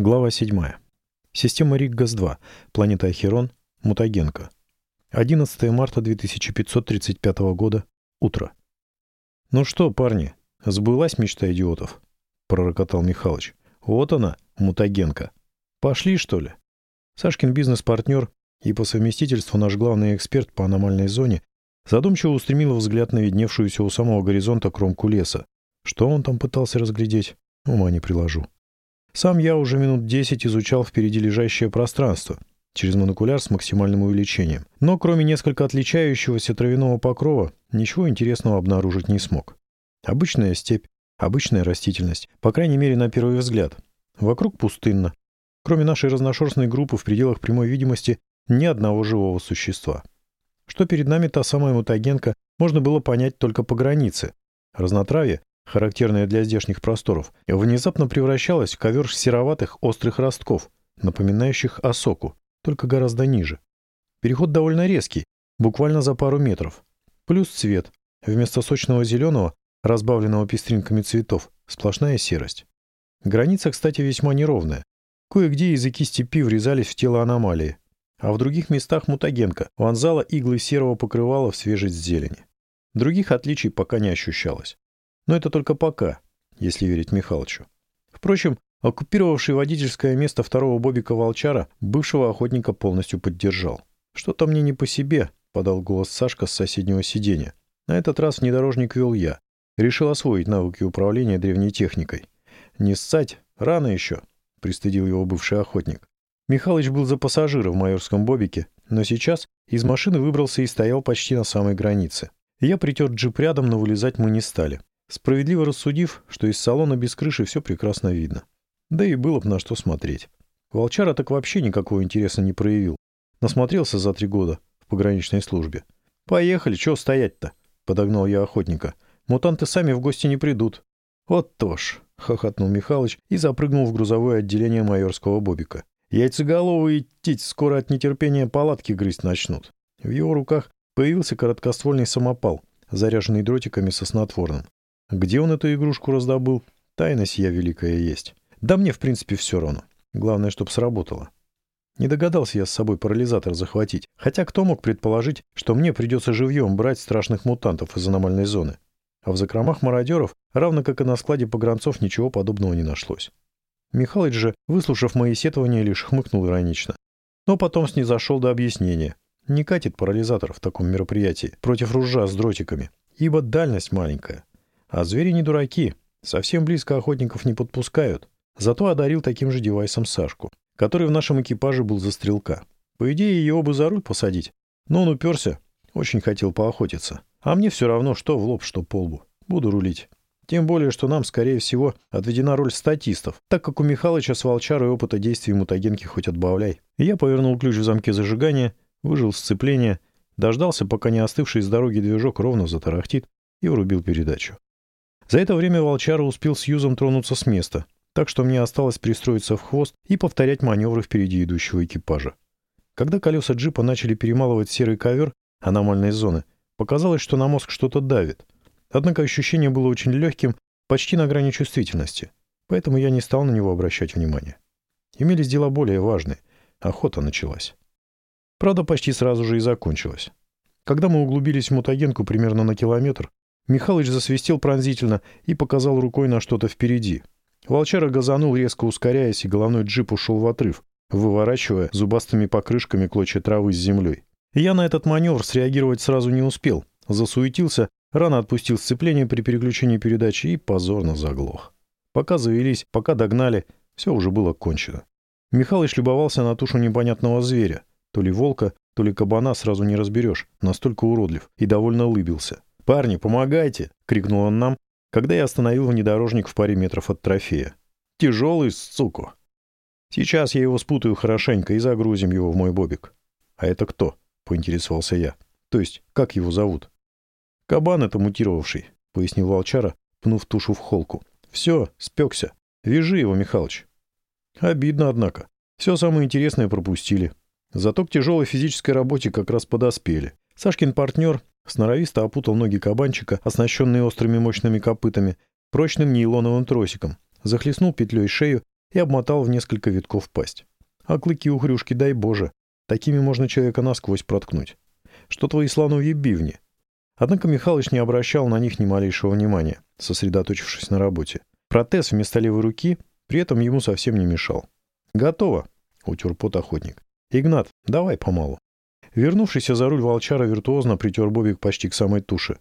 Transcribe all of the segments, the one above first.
Глава 7. Система Риггас-2. Планета Ахерон. Мутагенка. 11 марта 2535 года. Утро. «Ну что, парни, сбылась мечта идиотов?» — пророкотал Михалыч. «Вот она, мутагенка. Пошли, что ли?» Сашкин бизнес-партнер и по совместительству наш главный эксперт по аномальной зоне задумчиво устремил взгляд на видневшуюся у самого горизонта кромку леса. Что он там пытался разглядеть, ума не приложу. Сам я уже минут десять изучал впереди лежащее пространство через монокуляр с максимальным увеличением. Но кроме несколько отличающегося травяного покрова, ничего интересного обнаружить не смог. Обычная степь, обычная растительность, по крайней мере на первый взгляд. Вокруг пустынно. Кроме нашей разношерстной группы в пределах прямой видимости ни одного живого существа. Что перед нами та самая мутагенка, можно было понять только по границе. Разнотравье, характерная для здешних просторов, внезапно превращалась в ковер сероватых острых ростков, напоминающих осоку, только гораздо ниже. Переход довольно резкий, буквально за пару метров. Плюс цвет. Вместо сочного зеленого, разбавленного пестринками цветов, сплошная серость. Граница, кстати, весьма неровная. Кое-где языки степи врезались в тело аномалии, а в других местах мутагенка вонзала иглы серого покрывала в свежесть зелени. Других отличий пока не ощущалось. Но это только пока, если верить Михалычу. Впрочем, оккупировавший водительское место второго Бобика Волчара бывшего охотника полностью поддержал. «Что-то мне не по себе», — подал голос Сашка с соседнего сиденья. На этот раз внедорожник вел я. Решил освоить навыки управления древней техникой. «Не ссать, рано еще», — пристыдил его бывший охотник. Михалыч был за пассажира в майорском бобике, но сейчас из машины выбрался и стоял почти на самой границе. Я притер джип рядом, но вылезать мы не стали справедливо рассудив, что из салона без крыши все прекрасно видно. Да и было бы на что смотреть. Волчара так вообще никакого интереса не проявил. Насмотрелся за три года в пограничной службе. «Поехали, чего стоять-то?» — подогнал я охотника. «Мутанты сами в гости не придут». «Вот то ж», — хохотнул Михалыч и запрыгнул в грузовое отделение майорского бобика. «Яйцеголовые птиц скоро от нетерпения палатки грызть начнут». В его руках появился короткоствольный самопал, заряженный дротиками со снотворным. Где он эту игрушку раздобыл? Тайна сия великая есть. Да мне, в принципе, все равно. Главное, чтобы сработало. Не догадался я с собой парализатор захватить. Хотя кто мог предположить, что мне придется живьем брать страшных мутантов из аномальной зоны? А в закромах мародеров, равно как и на складе погранцов, ничего подобного не нашлось. Михалыч же, выслушав мои сетования, лишь хмыкнул иронично. Но потом снизошел до объяснения. Не катит парализатор в таком мероприятии против ружа с дротиками, ибо дальность маленькая. А звери не дураки, совсем близко охотников не подпускают. Зато одарил таким же девайсом Сашку, который в нашем экипаже был за стрелка. По идее, его бы за руль посадить, но он уперся, очень хотел поохотиться. А мне все равно, что в лоб, что по лбу. Буду рулить. Тем более, что нам, скорее всего, отведена роль статистов, так как у Михалыча с волчарой опыта действий мутагенки хоть отбавляй. я повернул ключ в замке зажигания, выжил сцепление, дождался, пока не остывший с дороги движок ровно затарахтит, и врубил передачу. За это время волчара успел с юзом тронуться с места, так что мне осталось пристроиться в хвост и повторять маневры впереди идущего экипажа. Когда колеса джипа начали перемалывать серый ковер аномальной зоны, показалось, что на мозг что-то давит. Однако ощущение было очень легким, почти на грани чувствительности, поэтому я не стал на него обращать внимания. Имелись дела более важные. Охота началась. Правда, почти сразу же и закончилась. Когда мы углубились в мутагенку примерно на километр, Михалыч засвистел пронзительно и показал рукой на что-то впереди. Волчара газанул, резко ускоряясь, и головной джип ушел в отрыв, выворачивая зубастыми покрышками клочья травы с землей. Я на этот маневр среагировать сразу не успел. Засуетился, рано отпустил сцепление при переключении передачи и позорно заглох. Пока завелись, пока догнали, все уже было кончено. Михалыч любовался на тушу непонятного зверя. То ли волка, то ли кабана сразу не разберешь, настолько уродлив, и довольно улыбился. «Парни, помогайте!» — крикнул он нам, когда я остановил внедорожник в паре метров от трофея. «Тяжелый, суку!» «Сейчас я его спутаю хорошенько и загрузим его в мой бобик». «А это кто?» — поинтересовался я. «То есть, как его зовут?» «Кабан это мутировавший», — пояснил волчара, пнув тушу в холку. «Все, спекся. Вяжи его, Михалыч». Обидно, однако. Все самое интересное пропустили. Зато к тяжелой физической работе как раз подоспели. Сашкин партнер Сноровисто опутал ноги кабанчика, оснащенные острыми мощными копытами, прочным нейлоновым тросиком, захлестнул петлей шею и обмотал в несколько витков пасть. А клыки у хрюшки, дай боже, такими можно человека насквозь проткнуть. Что твои слоновьи бивни? Однако Михалыч не обращал на них ни малейшего внимания, сосредоточившись на работе. Протез вместо левой руки при этом ему совсем не мешал. «Готово», — утер пот охотник. «Игнат, давай помалу». Вернувшийся за руль волчара виртуозно притер бобик почти к самой туше.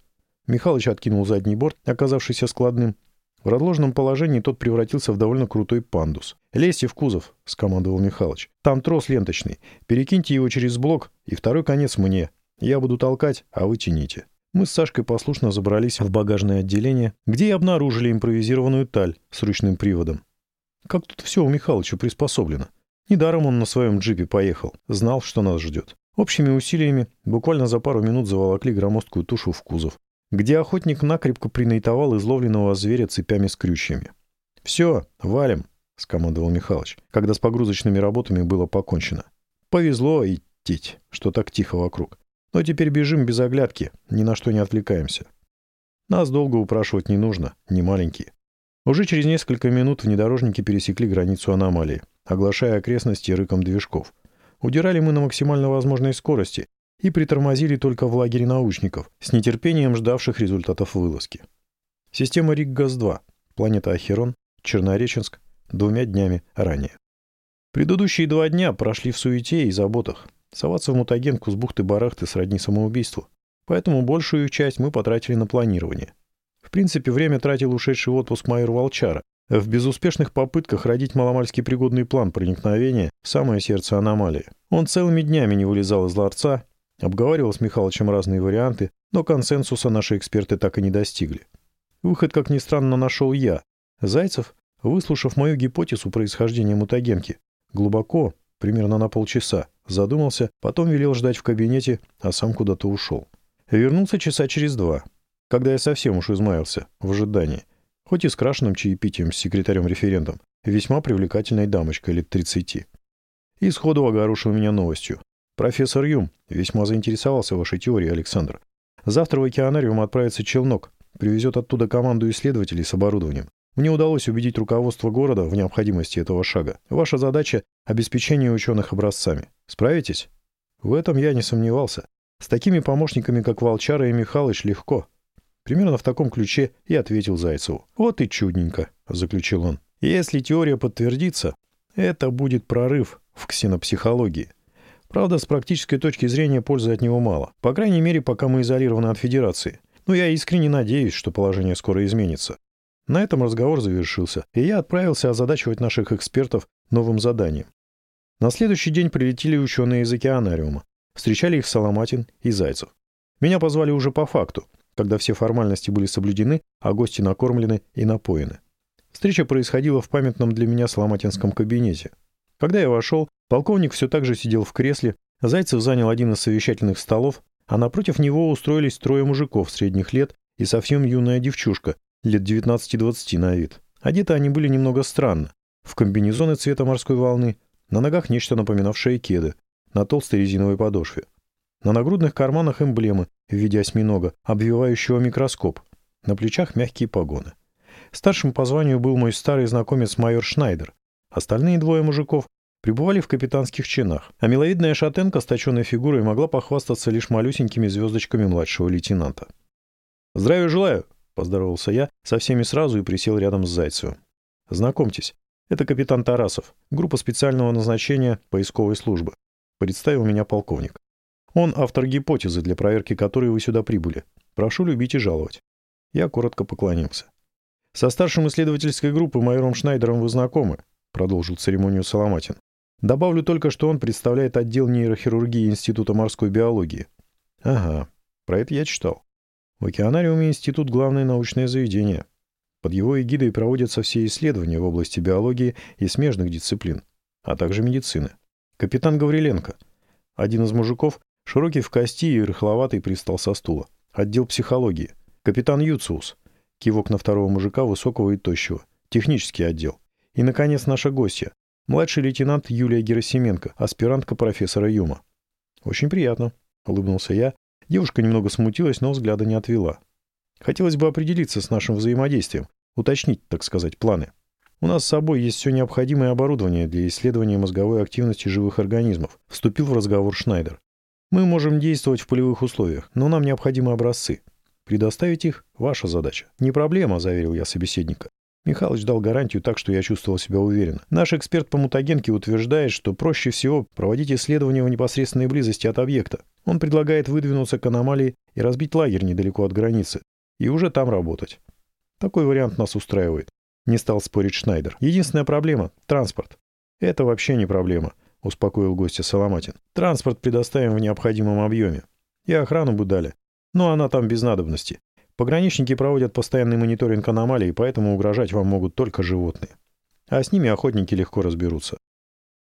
Михалыч откинул задний борт, оказавшийся складным. В разложенном положении тот превратился в довольно крутой пандус. «Лезьте в кузов», — скомандовал Михалыч. «Там трос ленточный. Перекиньте его через блок, и второй конец мне. Я буду толкать, а вы тяните». Мы с Сашкой послушно забрались в багажное отделение, где и обнаружили импровизированную таль с ручным приводом. Как тут все у Михалыча приспособлено. Недаром он на своем джипе поехал, знал, что нас ждет. Общими усилиями буквально за пару минут заволокли громоздкую тушу в кузов, где охотник накрепко принайтовал изловленного зверя цепями с крючьями. «Все, валим», — скомандовал Михалыч, когда с погрузочными работами было покончено. «Повезло идти, что так тихо вокруг. Но теперь бежим без оглядки, ни на что не отвлекаемся. Нас долго упрашивать не нужно, не маленькие. Уже через несколько минут внедорожники пересекли границу аномалии, оглашая окрестности рыком движков. Удирали мы на максимально возможной скорости и притормозили только в лагере научников, с нетерпением ждавших результатов вылазки. Система РИК-ГАЗ-2, планета Ахерон, Чернореченск, двумя днями ранее. Предыдущие два дня прошли в суете и заботах. Соваться в мутагенку с бухты-барахты сродни самоубийству. Поэтому большую часть мы потратили на планирование. В принципе, время тратил ушедший в отпуск майор Волчара, в безуспешных попытках родить маломальски пригодный план проникновения в самое сердце аномалии. Он целыми днями не вылезал из ларца, обговаривал с Михалычем разные варианты, но консенсуса наши эксперты так и не достигли. Выход, как ни странно, нашел я. Зайцев, выслушав мою гипотезу происхождения мутагенки, глубоко, примерно на полчаса, задумался, потом велел ждать в кабинете, а сам куда-то ушел. Вернулся часа через два, когда я совсем уж измаялся в ожидании, хоть и с крашенным чаепитием с секретарем-референтом, весьма привлекательной дамочкой лет 30. И сходу огорошил меня новостью. «Профессор Юм весьма заинтересовался вашей теорией, Александр. Завтра в океанариум отправится челнок, привезет оттуда команду исследователей с оборудованием. Мне удалось убедить руководство города в необходимости этого шага. Ваша задача — обеспечение ученых образцами. Справитесь? В этом я не сомневался. С такими помощниками, как Волчара и Михалыч, легко. Примерно в таком ключе и ответил Зайцеву. «Вот и чудненько», — заключил он. «Если теория подтвердится, это будет прорыв в ксенопсихологии. Правда, с практической точки зрения пользы от него мало. По крайней мере, пока мы изолированы от Федерации. Но я искренне надеюсь, что положение скоро изменится. На этом разговор завершился, и я отправился озадачивать наших экспертов новым заданием. На следующий день прилетели ученые из океанариума. Встречали их Соломатин и Зайцев. Меня позвали уже по факту, когда все формальности были соблюдены, а гости накормлены и напоены. Встреча происходила в памятном для меня Соломатинском кабинете. Когда я вошел, полковник все так же сидел в кресле, Зайцев занял один из совещательных столов, а напротив него устроились трое мужиков средних лет и совсем юная девчушка, лет 19-20 на вид. Одеты они были немного странно. В комбинезоны цвета морской волны, на ногах нечто напоминавшее кеды, на толстой резиновой подошве. На нагрудных карманах эмблемы в виде осьминога, обвивающего микроскоп. На плечах мягкие погоны. Старшим по званию был мой старый знакомец майор Шнайдер. Остальные двое мужиков пребывали в капитанских чинах, а миловидная шатенка с точенной фигурой могла похвастаться лишь малюсенькими звездочками младшего лейтенанта. «Здравия желаю!» Поздоровался я со всеми сразу и присел рядом с Зайцевым. «Знакомьтесь, это капитан Тарасов, группа специального назначения поисковой службы», представил меня полковник. «Он автор гипотезы, для проверки которой вы сюда прибыли. Прошу любить и жаловать». Я коротко поклонился. «Со старшим исследовательской группы майором Шнайдером вы знакомы», продолжил церемонию Соломатин. «Добавлю только, что он представляет отдел нейрохирургии Института морской биологии». «Ага, про это я читал. В океанариуме институт – главное научное заведение. Под его эгидой проводятся все исследования в области биологии и смежных дисциплин, а также медицины. Капитан Гавриленко, один из мужиков, широкий в кости и рыхловатый, пристал со стула. Отдел психологии. Капитан Юциус, кивок на второго мужика, высокого и тощего. Технический отдел. И, наконец, наша гостья, младший лейтенант Юлия Герасименко, аспирантка профессора Юма. «Очень приятно», — улыбнулся я, Девушка немного смутилась, но взгляда не отвела. Хотелось бы определиться с нашим взаимодействием, уточнить, так сказать, планы. У нас с собой есть все необходимое оборудование для исследования мозговой активности живых организмов», — вступил в разговор Шнайдер. «Мы можем действовать в полевых условиях, но нам необходимы образцы. Предоставить их — ваша задача». «Не проблема», — заверил я собеседника. Михалыч дал гарантию так, что я чувствовал себя уверенно. Наш эксперт по мутагенке утверждает, что проще всего проводить исследования в непосредственной близости от объекта. Он предлагает выдвинуться к аномалии и разбить лагерь недалеко от границы. И уже там работать. Такой вариант нас устраивает. Не стал спорить Шнайдер. Единственная проблема — транспорт. Это вообще не проблема, успокоил гостя Соломатин. Транспорт предоставим в необходимом объеме. И охрану бы дали. Но она там без надобности. Пограничники проводят постоянный мониторинг аномалий, поэтому угрожать вам могут только животные. А с ними охотники легко разберутся.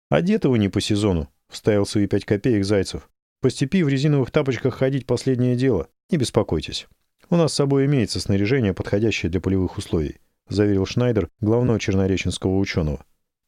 «Одеты вы не по сезону», — вставил свои пять копеек Зайцев. «По степи в резиновых тапочках ходить последнее дело. Не беспокойтесь. У нас с собой имеется снаряжение, подходящее для полевых условий», — заверил Шнайдер, главного чернореченского ученого.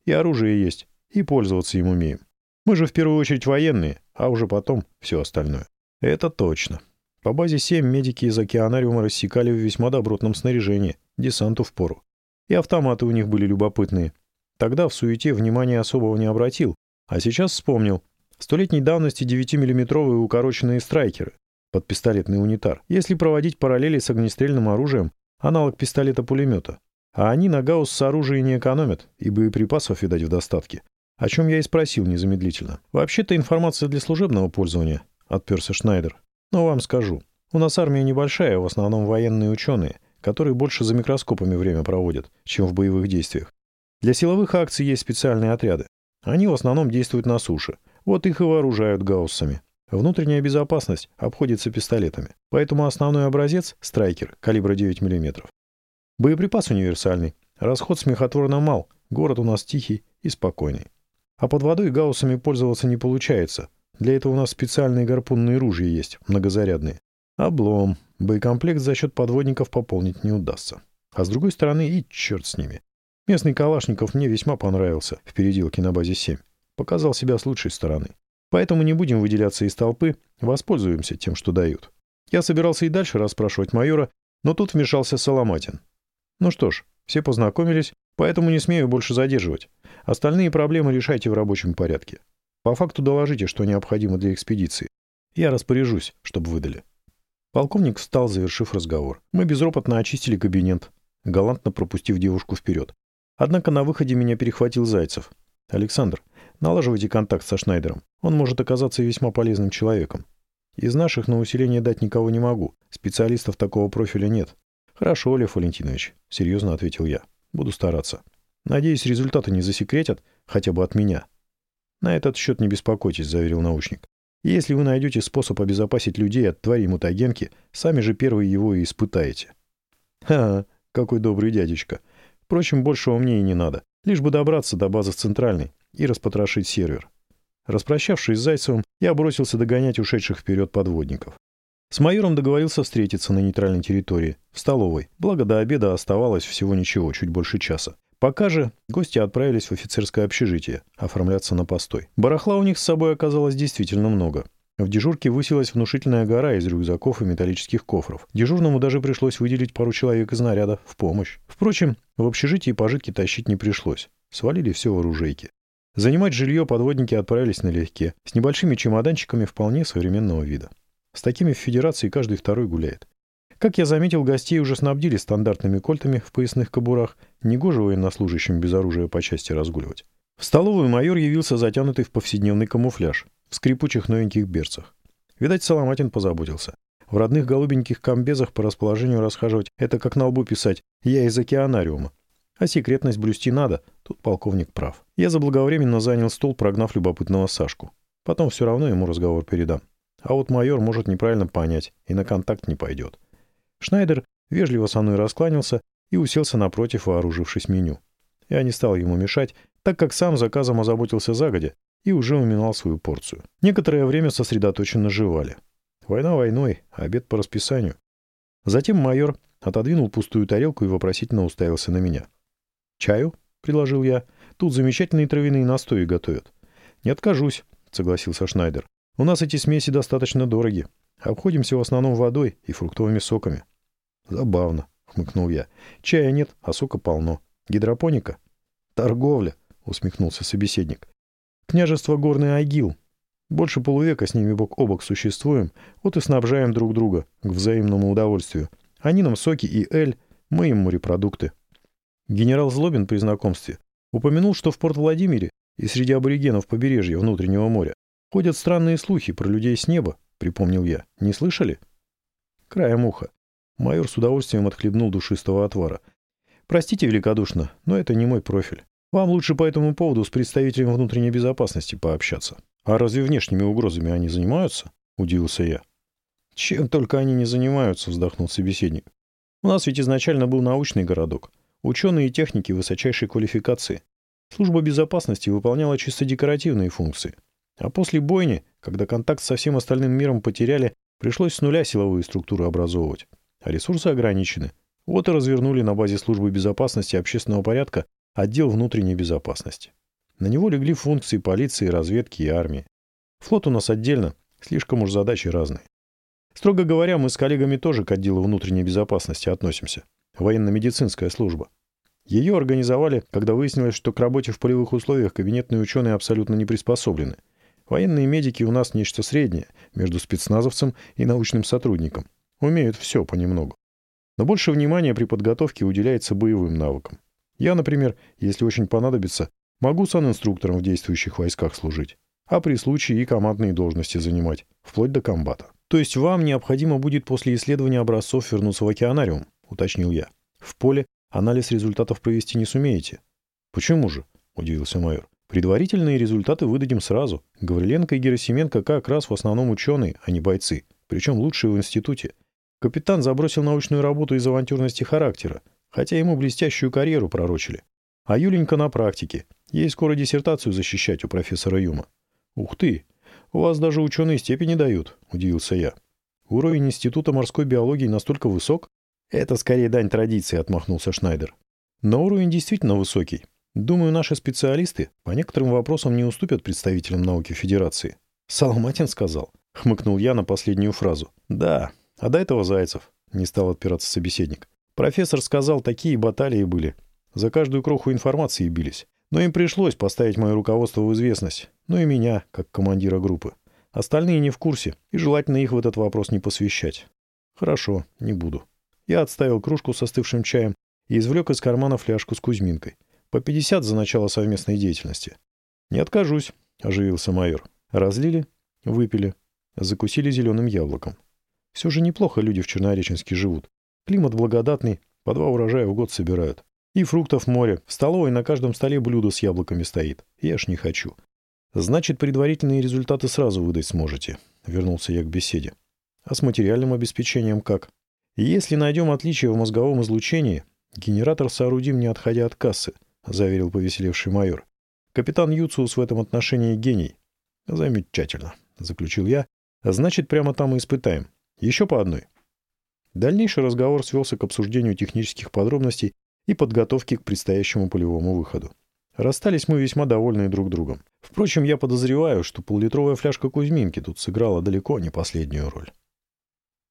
«И оружие есть, и пользоваться им умеем. Мы же в первую очередь военные, а уже потом все остальное». «Это точно», по базе 7 медики из океанариума рассекали в весьма добротном снаряжении, десанту в пору. И автоматы у них были любопытные. Тогда в суете внимания особого не обратил, а сейчас вспомнил. Столетней давности 9-миллиметровые укороченные страйкеры под пистолетный унитар. Если проводить параллели с огнестрельным оружием, аналог пистолета-пулемета. А они на гаусс оружия не экономят, и боеприпасов, видать, в достатке. О чем я и спросил незамедлительно. «Вообще-то информация для служебного пользования», — отперся Шнайдер. Но вам скажу, у нас армия небольшая, в основном военные ученые, которые больше за микроскопами время проводят, чем в боевых действиях. Для силовых акций есть специальные отряды. Они в основном действуют на суше. Вот их и вооружают гауссами. Внутренняя безопасность обходится пистолетами. Поэтому основной образец — страйкер калибра 9 мм. Боеприпас универсальный. Расход смехотворно мал. Город у нас тихий и спокойный. А под водой гауссами пользоваться не получается, для этого у нас специальные гарпунные ружья есть, многозарядные. Облом. Боекомплект за счет подводников пополнить не удастся. А с другой стороны, и черт с ними. Местный Калашников мне весьма понравился в переделке на базе 7. Показал себя с лучшей стороны. Поэтому не будем выделяться из толпы, воспользуемся тем, что дают. Я собирался и дальше расспрашивать майора, но тут вмешался Соломатин. Ну что ж, все познакомились, поэтому не смею больше задерживать. Остальные проблемы решайте в рабочем порядке. По факту доложите, что необходимо для экспедиции. Я распоряжусь, чтобы выдали». Полковник встал, завершив разговор. Мы безропотно очистили кабинет, галантно пропустив девушку вперед. Однако на выходе меня перехватил Зайцев. «Александр, налаживайте контакт со Шнайдером. Он может оказаться весьма полезным человеком. Из наших на усиление дать никого не могу. Специалистов такого профиля нет». «Хорошо, Лев Валентинович», — серьезно ответил я. «Буду стараться. Надеюсь, результаты не засекретят, хотя бы от меня». «На этот счет не беспокойтесь», — заверил научник. «Если вы найдете способ обезопасить людей от тварей мутагенки, сами же первые его и испытаете». «Ха, какой добрый дядечка. Впрочем, большего мне и не надо. Лишь бы добраться до базы центральной и распотрошить сервер». Распрощавшись с Зайцевым, я бросился догонять ушедших вперед подводников. С майором договорился встретиться на нейтральной территории, в столовой, благо до обеда оставалось всего ничего, чуть больше часа. Пока же гости отправились в офицерское общежитие оформляться на постой. Барахла у них с собой оказалось действительно много. В дежурке высилась внушительная гора из рюкзаков и металлических кофров. Дежурному даже пришлось выделить пару человек из наряда в помощь. Впрочем, в общежитии пожитки тащить не пришлось. Свалили все в оружейки. Занимать жилье подводники отправились налегке, с небольшими чемоданчиками вполне современного вида. С такими в Федерации каждый второй гуляет. Как я заметил, гостей уже снабдили стандартными кольтами в поясных кобурах, негоже военнослужащим без оружия по части разгуливать. В столовую майор явился затянутый в повседневный камуфляж, в скрипучих новеньких берцах. Видать, Соломатин позаботился. В родных голубеньких комбезах по расположению расхаживать — это как на лбу писать «я из океанариума». А секретность блюсти надо, тут полковник прав. Я заблаговременно занял стол, прогнав любопытного Сашку. Потом все равно ему разговор передам. А вот майор может неправильно понять и на контакт не пойдет. Шнайдер вежливо со мной раскланялся и уселся напротив, вооружившись меню. Я не стал ему мешать, так как сам заказом озаботился загодя и уже уминал свою порцию. Некоторое время сосредоточенно жевали. Война войной, обед по расписанию. Затем майор отодвинул пустую тарелку и вопросительно уставился на меня. «Чаю?» — предложил я. «Тут замечательные травяные настои готовят». «Не откажусь», — согласился Шнайдер. «У нас эти смеси достаточно дороги. Обходимся в основном водой и фруктовыми соками. Забавно, хмыкнул я. Чая нет, а сока полно. Гидропоника? Торговля, усмехнулся собеседник. Княжество Горный Агил. Больше полувека с ними бок о бок существуем, вот и снабжаем друг друга к взаимному удовольствию. Они нам соки и эль, мы им морепродукты. Генерал Злобин при знакомстве упомянул, что в порт Владимире и среди аборигенов побережья внутреннего моря ходят странные слухи про людей с неба, припомнил я. Не слышали? Краем уха. Майор с удовольствием отхлебнул душистого отвара. Простите великодушно, но это не мой профиль. Вам лучше по этому поводу с представителем внутренней безопасности пообщаться. А разве внешними угрозами они занимаются? Удивился я. Чем только они не занимаются, вздохнул собеседник. У нас ведь изначально был научный городок. Ученые и техники высочайшей квалификации. Служба безопасности выполняла чисто декоративные функции. А после бойни, когда контакт со всем остальным миром потеряли, пришлось с нуля силовые структуры образовывать. А ресурсы ограничены. Вот и развернули на базе службы безопасности общественного порядка отдел внутренней безопасности. На него легли функции полиции, разведки и армии. Флот у нас отдельно, слишком уж задачи разные. Строго говоря, мы с коллегами тоже к отделу внутренней безопасности относимся. Военно-медицинская служба. Ее организовали, когда выяснилось, что к работе в полевых условиях кабинетные ученые абсолютно не приспособлены. Военные медики у нас нечто среднее между спецназовцем и научным сотрудником. Умеют все понемногу. Но больше внимания при подготовке уделяется боевым навыкам. Я, например, если очень понадобится, могу санинструктором в действующих войсках служить, а при случае и командные должности занимать, вплоть до комбата. То есть вам необходимо будет после исследования образцов вернуться в океанариум, уточнил я. В поле анализ результатов провести не сумеете. Почему же? удивился майор. Предварительные результаты выдадим сразу. Гавриленко и Герасименко как раз в основном ученые, а не бойцы. Причем лучшие в институте. Капитан забросил научную работу из авантюрности характера, хотя ему блестящую карьеру пророчили. А Юленька на практике. Ей скоро диссертацию защищать у профессора Юма. «Ух ты! У вас даже ученые степени дают», — удивился я. «Уровень Института морской биологии настолько высок?» «Это скорее дань традиции», — отмахнулся Шнайдер. «Но уровень действительно высокий. Думаю, наши специалисты по некоторым вопросам не уступят представителям науки Федерации». «Соломатин сказал», — хмыкнул я на последнюю фразу. «Да, а до этого Зайцев», — не стал отпираться собеседник. «Профессор сказал, такие баталии были. За каждую кроху информации бились. Но им пришлось поставить мое руководство в известность. Ну и меня, как командира группы. Остальные не в курсе, и желательно их в этот вопрос не посвящать. Хорошо, не буду. Я отставил кружку с остывшим чаем и извлек из кармана фляжку с Кузьминкой. По 50 за начало совместной деятельности. «Не откажусь», — оживился майор. Разлили, выпили, закусили зеленым яблоком. Все же неплохо люди в Чернореченске живут. Климат благодатный, по два урожая в год собирают. И фруктов море. В столовой на каждом столе блюдо с яблоками стоит. Я ж не хочу. Значит, предварительные результаты сразу выдать сможете. Вернулся я к беседе. А с материальным обеспечением как? Если найдем отличия в мозговом излучении, генератор соорудим, не отходя от кассы, заверил повеселевший майор. Капитан Юциус в этом отношении гений. Замечательно, заключил я. Значит, прямо там и испытаем. Еще по одной. Дальнейший разговор свелся к обсуждению технических подробностей и подготовки к предстоящему полевому выходу. Расстались мы весьма довольны друг другом. Впрочем, я подозреваю, что поллитровая фляжка Кузьминки тут сыграла далеко не последнюю роль.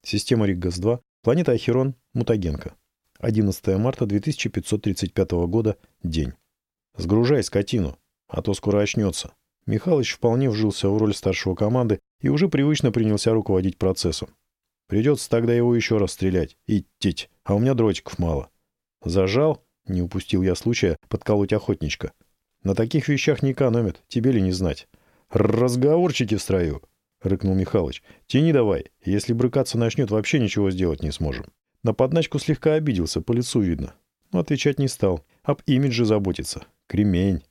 Система Риггас-2, планета Ахерон, Мутагенка. 11 марта 2535 года, день. «Сгружай скотину, а то скоро очнется». Михалыч вполне вжился в роль старшего команды и уже привычно принялся руководить процессом. Придется тогда его еще раз стрелять. Идти, а у меня дротиков мало. Зажал, не упустил я случая подколоть охотничка. На таких вещах не экономят, тебе ли не знать. Разговорчики в строю, рыкнул Михалыч. Тяни давай, если брыкаться начнет, вообще ничего сделать не сможем. На подначку слегка обиделся, по лицу видно. Но отвечать не стал. Об имидже заботиться. Кремень.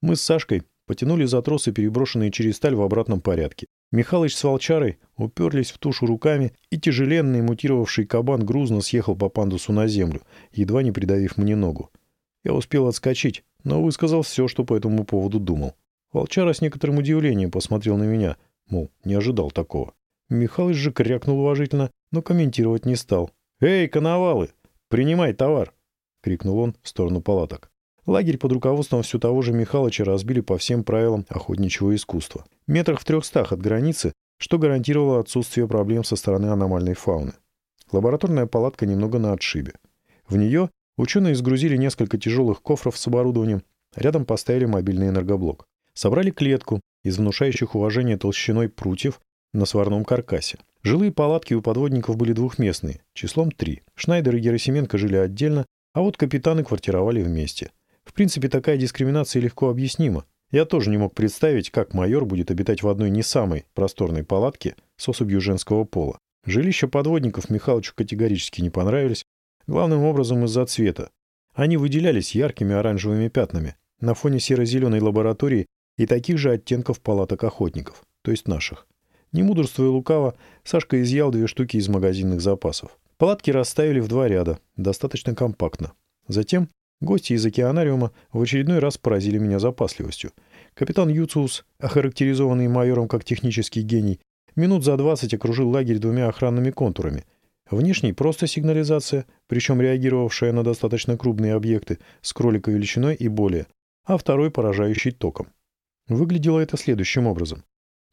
Мы с Сашкой потянули за тросы, переброшенные через сталь в обратном порядке. Михалыч с волчарой уперлись в тушу руками, и тяжеленный мутировавший кабан грузно съехал по пандусу на землю, едва не придавив мне ногу. Я успел отскочить, но высказал все, что по этому поводу думал. Волчара с некоторым удивлением посмотрел на меня, мол, не ожидал такого. Михалыч же крякнул уважительно, но комментировать не стал. «Эй, коновалы, принимай товар!» — крикнул он в сторону палаток. Лагерь под руководством все того же Михалыча разбили по всем правилам охотничьего искусства. Метрах в трехстах от границы, что гарантировало отсутствие проблем со стороны аномальной фауны. Лабораторная палатка немного на отшибе. В нее ученые сгрузили несколько тяжелых кофров с оборудованием Рядом поставили мобильный энергоблок. Собрали клетку из внушающих уважение толщиной прутьев на сварном каркасе. Жилые палатки у подводников были двухместные, числом три. Шнайдер и Герасименко жили отдельно, а вот капитаны квартировали вместе. В принципе, такая дискриминация легко объяснима. Я тоже не мог представить, как майор будет обитать в одной не самой просторной палатке с особью женского пола. Жилища подводников Михалычу категорически не понравились, главным образом из-за цвета. Они выделялись яркими оранжевыми пятнами на фоне серо-зеленой лаборатории и таких же оттенков палаток охотников, то есть наших. Не мудрствуя лукаво, Сашка изъял две штуки из магазинных запасов. Палатки расставили в два ряда, достаточно компактно. Затем гости из океанариума в очередной раз поразили меня запасливостью. Капитан Юциус, охарактеризованный майором как технический гений, минут за 20 окружил лагерь двумя охранными контурами. Внешний просто сигнализация, причем реагировавшая на достаточно крупные объекты с кролика величиной и более, а второй поражающий током. Выглядело это следующим образом.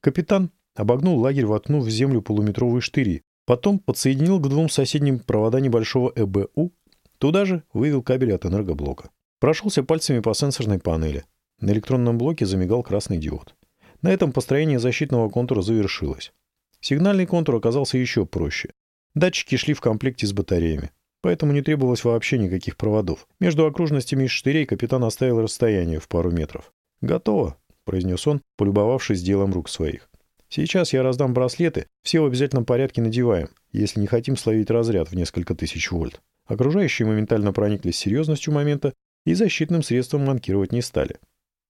Капитан обогнул лагерь, воткнув в землю полуметровые штыри, потом подсоединил к двум соседним провода небольшого ЭБУ, туда же вывел кабель от энергоблока. Прошелся пальцами по сенсорной панели. На электронном блоке замигал красный диод. На этом построение защитного контура завершилось. Сигнальный контур оказался еще проще. Датчики шли в комплекте с батареями, поэтому не требовалось вообще никаких проводов. Между окружностями из штырей капитан оставил расстояние в пару метров. «Готово», — произнес он, полюбовавшись делом рук своих. «Сейчас я раздам браслеты, все в обязательном порядке надеваем, если не хотим словить разряд в несколько тысяч вольт». Окружающие моментально прониклись серьезностью момента и защитным средством манкировать не стали.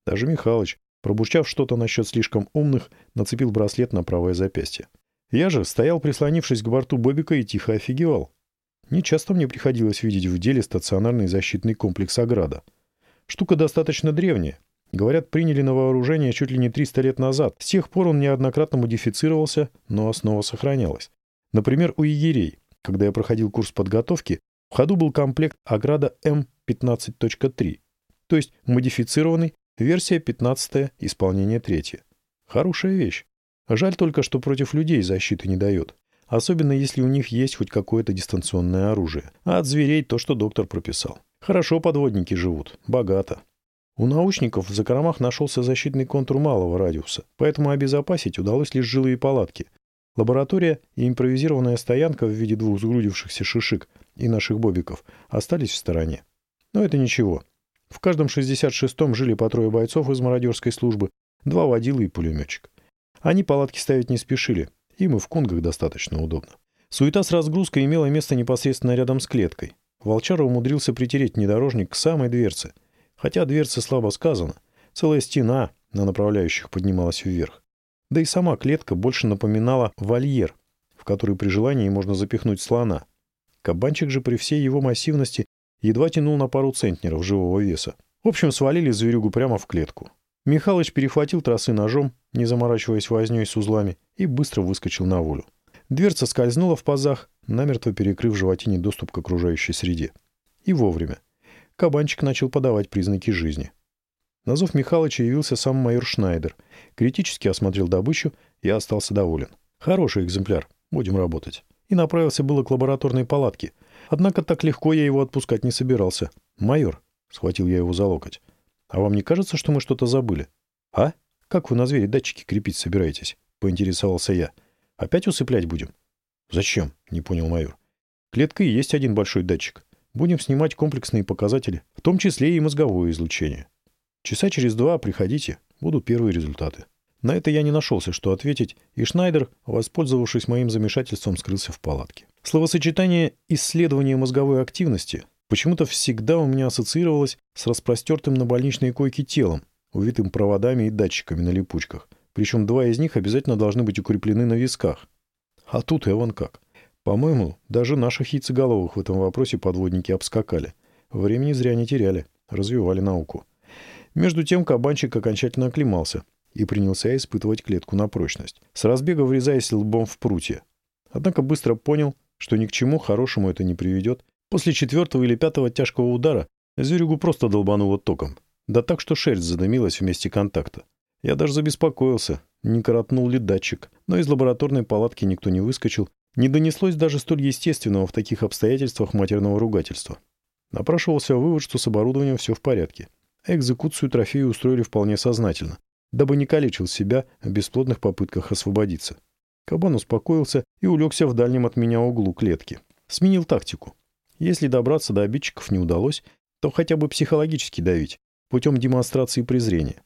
Даже Михалыч, Пробурчав что-то насчет слишком умных, нацепил браслет на правое запястье. Я же стоял, прислонившись к борту Бобика, и тихо офигевал. Нечасто мне приходилось видеть в деле стационарный защитный комплекс «Ограда». Штука достаточно древняя. Говорят, приняли на вооружение чуть ли не 300 лет назад. С тех пор он неоднократно модифицировался, но основа сохранялась. Например, у егерей. Когда я проходил курс подготовки, в ходу был комплект «Ограда М15.3», то есть модифицированный Версия 15, исполнение 3. Хорошая вещь. Жаль только, что против людей защиты не дает. Особенно если у них есть хоть какое-то дистанционное оружие. А от зверей то, что доктор прописал. Хорошо подводники живут. Богато. У научников в закромах нашелся защитный контур малого радиуса, поэтому обезопасить удалось лишь жилые палатки. Лаборатория и импровизированная стоянка в виде двух сгрудившихся шишек и наших бобиков остались в стороне. Но это ничего. В каждом 66-м жили по трое бойцов из мародерской службы, два водила и пулеметчик. Они палатки ставить не спешили, им и в конгах достаточно удобно. Суета с разгрузкой имела место непосредственно рядом с клеткой. Волчара умудрился притереть внедорожник к самой дверце. Хотя дверца слабо сказано. Целая стена на направляющих поднималась вверх. Да и сама клетка больше напоминала вольер, в который при желании можно запихнуть слона. Кабанчик же при всей его массивности едва тянул на пару центнеров живого веса. В общем, свалили зверюгу прямо в клетку. Михалыч перехватил тросы ножом, не заморачиваясь вознёй с узлами, и быстро выскочил на волю. Дверца скользнула в пазах, намертво перекрыв животине доступ к окружающей среде. И вовремя. Кабанчик начал подавать признаки жизни. На зов Михалыча явился сам майор Шнайдер. Критически осмотрел добычу и остался доволен. Хороший экземпляр, будем работать. И направился было к лабораторной палатке — Однако так легко я его отпускать не собирался. «Майор», — схватил я его за локоть, — «а вам не кажется, что мы что-то забыли?» «А? Как вы на звере датчики крепить собираетесь?» — поинтересовался я. «Опять усыплять будем?» «Зачем?» — не понял майор. «Клетка и есть один большой датчик. Будем снимать комплексные показатели, в том числе и мозговое излучение. Часа через два приходите, будут первые результаты». На это я не нашелся, что ответить, и Шнайдер, воспользовавшись моим замешательством, скрылся в палатке. Словосочетание «исследование мозговой активности» почему-то всегда у меня ассоциировалось с распростертым на больничной койке телом, увитым проводами и датчиками на липучках. Причем два из них обязательно должны быть укреплены на висках. А тут и вон как. По-моему, даже наших яйцеголовых в этом вопросе подводники обскакали. Времени зря не теряли, развивали науку. Между тем кабанчик окончательно оклемался и принялся испытывать клетку на прочность, с разбега врезаясь лбом в прутья. Однако быстро понял, что ни к чему хорошему это не приведет. После четвертого или пятого тяжкого удара зверюгу просто долбануло током. Да так, что шерсть задымилась вместе контакта. Я даже забеспокоился, не коротнул ли датчик, но из лабораторной палатки никто не выскочил, не донеслось даже столь естественного в таких обстоятельствах матерного ругательства. Напрашивался вывод, что с оборудованием все в порядке. Экзекуцию трофея устроили вполне сознательно, дабы не калечил себя в бесплодных попытках освободиться. Кабан успокоился и улегся в дальнем от меня углу клетки. Сменил тактику. Если добраться до обидчиков не удалось, то хотя бы психологически давить, путем демонстрации презрения.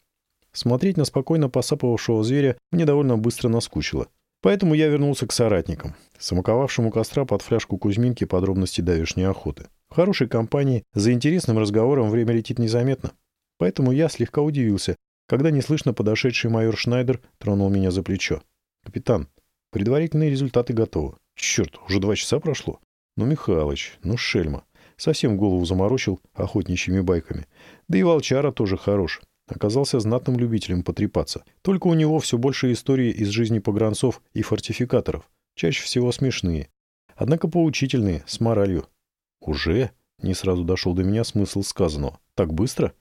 Смотреть на спокойно посапывавшего зверя мне довольно быстро наскучило. Поэтому я вернулся к соратникам, самоковавшему костра под фляжку Кузьминки подробности давешней охоты. В хорошей компании, за интересным разговором время летит незаметно. Поэтому я слегка удивился, когда неслышно подошедший майор Шнайдер тронул меня за плечо. «Капитан, предварительные результаты готовы. Черт, уже два часа прошло. Ну, Михалыч, ну, шельма. Совсем голову заморочил охотничьими байками. Да и волчара тоже хорош. Оказался знатным любителем потрепаться. Только у него все больше истории из жизни погранцов и фортификаторов. Чаще всего смешные. Однако поучительные, с моралью. «Уже?» — не сразу дошел до меня смысл сказанного. «Так быстро?»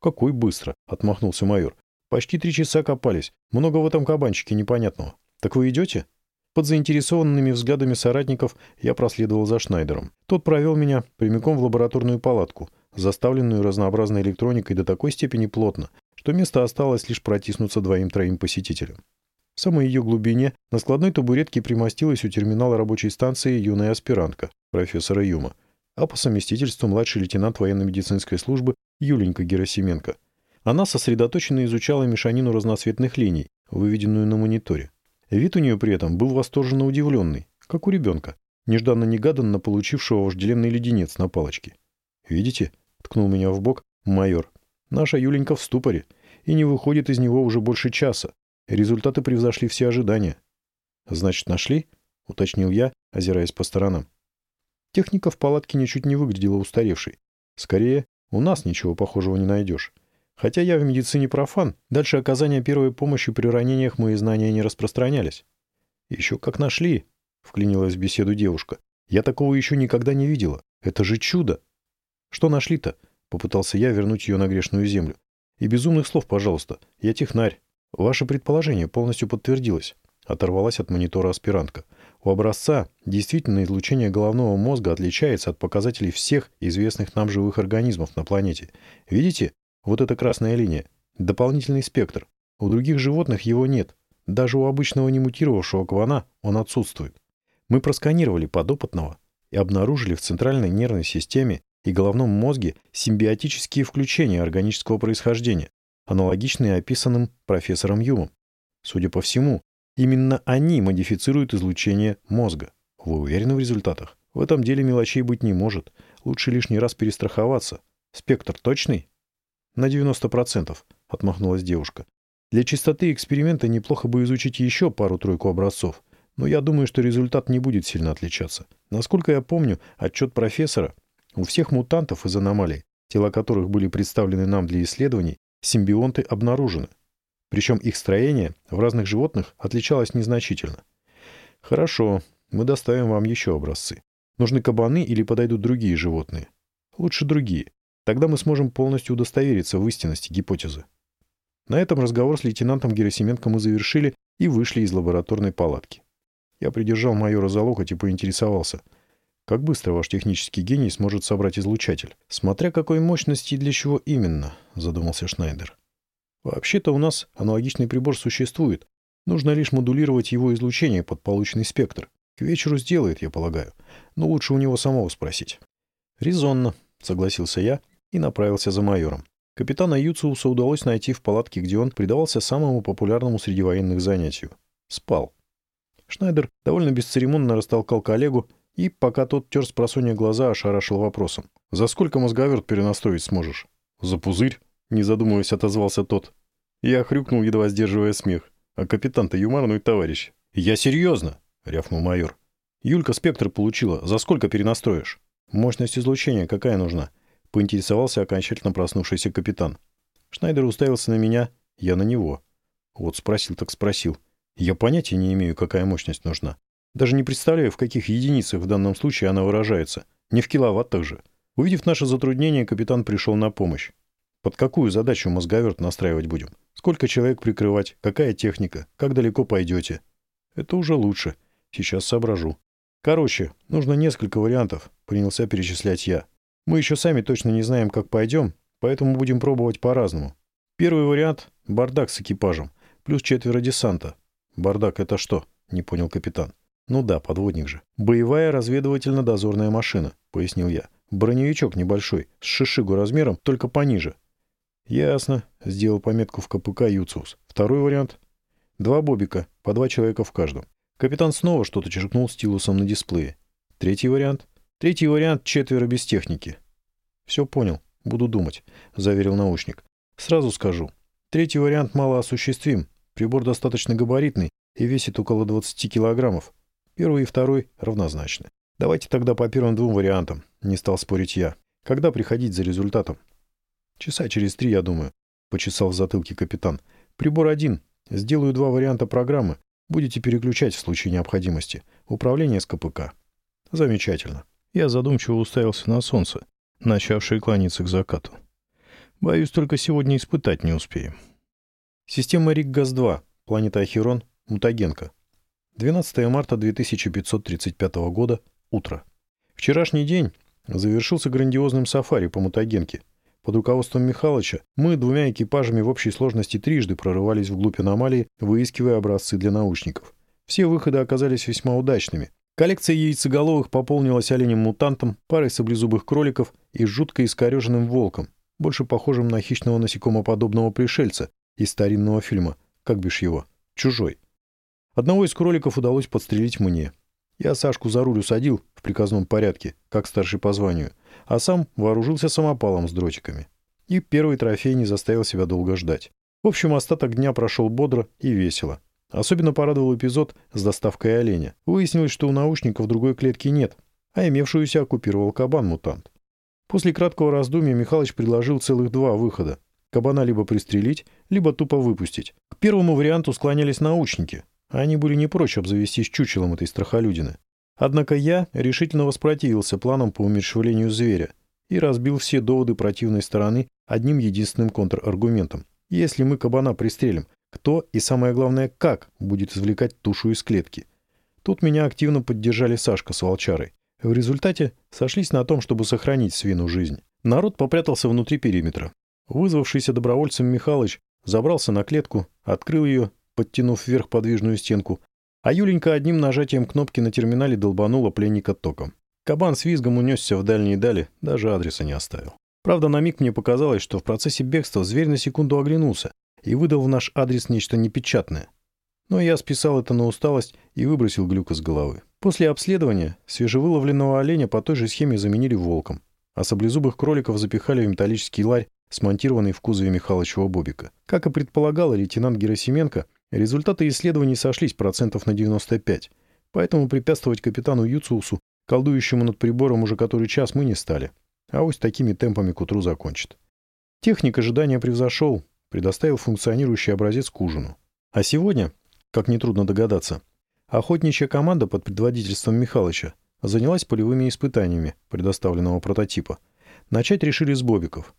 «Какой быстро?» — отмахнулся майор. «Почти три часа копались. Много в этом кабанчике непонятного. Так вы идете?» Под заинтересованными взглядами соратников я проследовал за Шнайдером. Тот провел меня прямиком в лабораторную палатку, заставленную разнообразной электроникой до такой степени плотно, что место осталось лишь протиснуться двоим-троим посетителям. В самой ее глубине на складной табуретке примостилась у терминала рабочей станции юная аспирантка, профессора Юма, а по совместительству младший лейтенант военно-медицинской службы Юленька Герасименко. Она сосредоточенно изучала мешанину разноцветных линий, выведенную на мониторе. Вид у нее при этом был восторженно удивленный, как у ребенка, нежданно-негаданно получившего вожделенный леденец на палочке. «Видите?» — ткнул меня в бок майор. «Наша Юленька в ступоре и не выходит из него уже больше часа. Результаты превзошли все ожидания». «Значит, нашли?» — уточнил я, озираясь по сторонам. Техника в палатке ничуть не выглядела устаревшей. Скорее, у нас ничего похожего не найдешь. Хотя я в медицине профан, дальше оказания первой помощи при ранениях мои знания не распространялись. «Еще как нашли», — вклинилась в беседу девушка. «Я такого еще никогда не видела. Это же чудо!» «Что нашли-то?» — попытался я вернуть ее на грешную землю. «И безумных слов, пожалуйста. Я технарь. Ваше предположение полностью подтвердилось». Оторвалась от монитора аспирантка. У образца действительно излучение головного мозга отличается от показателей всех известных нам живых организмов на планете. Видите? Вот эта красная линия. Дополнительный спектр. У других животных его нет. Даже у обычного немутировавшего квана он отсутствует. Мы просканировали подопытного и обнаружили в центральной нервной системе и головном мозге симбиотические включения органического происхождения, аналогичные описанным профессором Юмом. Судя по всему, именно они модифицируют излучение мозга. Вы уверены в результатах? В этом деле мелочей быть не может. Лучше лишний раз перестраховаться. Спектр точный? «На 90%, — отмахнулась девушка. «Для чистоты эксперимента неплохо бы изучить еще пару-тройку образцов, но я думаю, что результат не будет сильно отличаться. Насколько я помню, отчет профессора, у всех мутантов из аномалий, тела которых были представлены нам для исследований, симбионты обнаружены. Причем их строение в разных животных отличалось незначительно. Хорошо, мы доставим вам еще образцы. Нужны кабаны или подойдут другие животные? Лучше другие. Тогда мы сможем полностью удостовериться в истинности гипотезы. На этом разговор с лейтенантом Герасименко мы завершили и вышли из лабораторной палатки. Я придержал майора за локоть и поинтересовался. Как быстро ваш технический гений сможет собрать излучатель? Смотря какой мощности и для чего именно, задумался Шнайдер. Вообще-то у нас аналогичный прибор существует. Нужно лишь модулировать его излучение под полученный спектр. К вечеру сделает, я полагаю. Но лучше у него самого спросить. Резонно, согласился я и направился за майором. Капитана Юциуса удалось найти в палатке, где он предавался самому популярному среди военных занятию. Спал. Шнайдер довольно бесцеремонно растолкал коллегу и, пока тот тер с просонья глаза, ошарашил вопросом. «За сколько мозговерт перенастроить сможешь?» «За пузырь?» — не задумываясь, отозвался тот. Я хрюкнул, едва сдерживая смех. А капитан-то юморной товарищ. «Я серьезно!» — рявкнул майор. «Юлька спектр получила. За сколько перенастроишь?» «Мощность излучения какая нужна?» Поинтересовался окончательно проснувшийся капитан. Шнайдер уставился на меня, я на него. Вот спросил так спросил. Я понятия не имею, какая мощность нужна. Даже не представляю, в каких единицах в данном случае она выражается. Не в киловаттах же. Увидев наше затруднение, капитан пришел на помощь. Под какую задачу мозговерт настраивать будем? Сколько человек прикрывать? Какая техника? Как далеко пойдете? Это уже лучше. Сейчас соображу. Короче, нужно несколько вариантов, принялся перечислять я. Мы еще сами точно не знаем, как пойдем, поэтому будем пробовать по-разному. Первый вариант — бардак с экипажем, плюс четверо десанта. Бардак — это что? — не понял капитан. Ну да, подводник же. Боевая разведывательно-дозорная машина, — пояснил я. Броневичок небольшой, с шишигу размером, только пониже. Ясно, — сделал пометку в КПК Юциус. Второй вариант — два бобика, по два человека в каждом. Капитан снова что-то черкнул стилусом на дисплее. Третий вариант. Третий вариант — четверо без техники. Все понял, буду думать, — заверил научник. Сразу скажу. Третий вариант малоосуществим. Прибор достаточно габаритный и весит около 20 килограммов. Первый и второй равнозначны. Давайте тогда по первым двум вариантам, не стал спорить я. Когда приходить за результатом? Часа через три, я думаю, почесал в затылке капитан. Прибор один. Сделаю два варианта программы. Будете переключать в случае необходимости. Управление с КПК. Замечательно. Я задумчиво уставился на солнце, начавшее кланяться к закату. Боюсь, только сегодня испытать не успеем. Система РИК-ГАЗ-2, планета Ахерон, Мутагенка. 12 марта 2535 года, утро. Вчерашний день завершился грандиозным сафари по Мутагенке. Под руководством Михалыча мы двумя экипажами в общей сложности трижды прорывались вглубь аномалии, выискивая образцы для научников. Все выходы оказались весьма удачными. Коллекция яйцеголовых пополнилась оленем-мутантом, парой саблезубых кроликов и жутко искореженным волком, больше похожим на хищного насекомоподобного пришельца из старинного фильма, как бишь его, «Чужой». Одного из кроликов удалось подстрелить мне. Я Сашку за руль усадил в приказном порядке, как старший по званию, а сам вооружился самопалом с дротиками. И первый трофей не заставил себя долго ждать. В общем, остаток дня прошел бодро и весело. Особенно порадовал эпизод с доставкой оленя. Выяснилось, что у наушников другой клетки нет, а имевшуюся оккупировал кабан-мутант. После краткого раздумья Михалыч предложил целых два выхода. Кабана либо пристрелить, либо тупо выпустить. К первому варианту склонялись научники. Они были не прочь обзавестись чучелом этой страхолюдины. Однако я решительно воспротивился планам по умерщвлению зверя и разбил все доводы противной стороны одним единственным контраргументом. Если мы кабана пристрелим, кто и, самое главное, как будет извлекать тушу из клетки? Тут меня активно поддержали Сашка с волчарой. В результате сошлись на том, чтобы сохранить свину жизнь. Народ попрятался внутри периметра. Вызвавшийся добровольцем Михалыч забрался на клетку, открыл ее, подтянув вверх подвижную стенку, а Юленька одним нажатием кнопки на терминале долбанула пленника током. Кабан с визгом унесся в дальние дали, даже адреса не оставил. Правда, на миг мне показалось, что в процессе бегства зверь на секунду оглянулся и выдал в наш адрес нечто непечатное. Но я списал это на усталость и выбросил глюк из головы. После обследования свежевыловленного оленя по той же схеме заменили волком, а саблезубых кроликов запихали в металлический ларь, смонтированный в кузове Михалычева Бобика. Как и предполагал лейтенант Герасименко, результаты исследований сошлись процентов на 95, поэтому препятствовать капитану Юциусу, колдующему над прибором уже который час, мы не стали. А ось такими темпами к утру закончит. Техник ожидания превзошел, предоставил функционирующий образец к ужину. А сегодня, как нетрудно догадаться, Охотничья команда под предводительством Михалыча занялась полевыми испытаниями предоставленного прототипа. Начать решили с бобиков.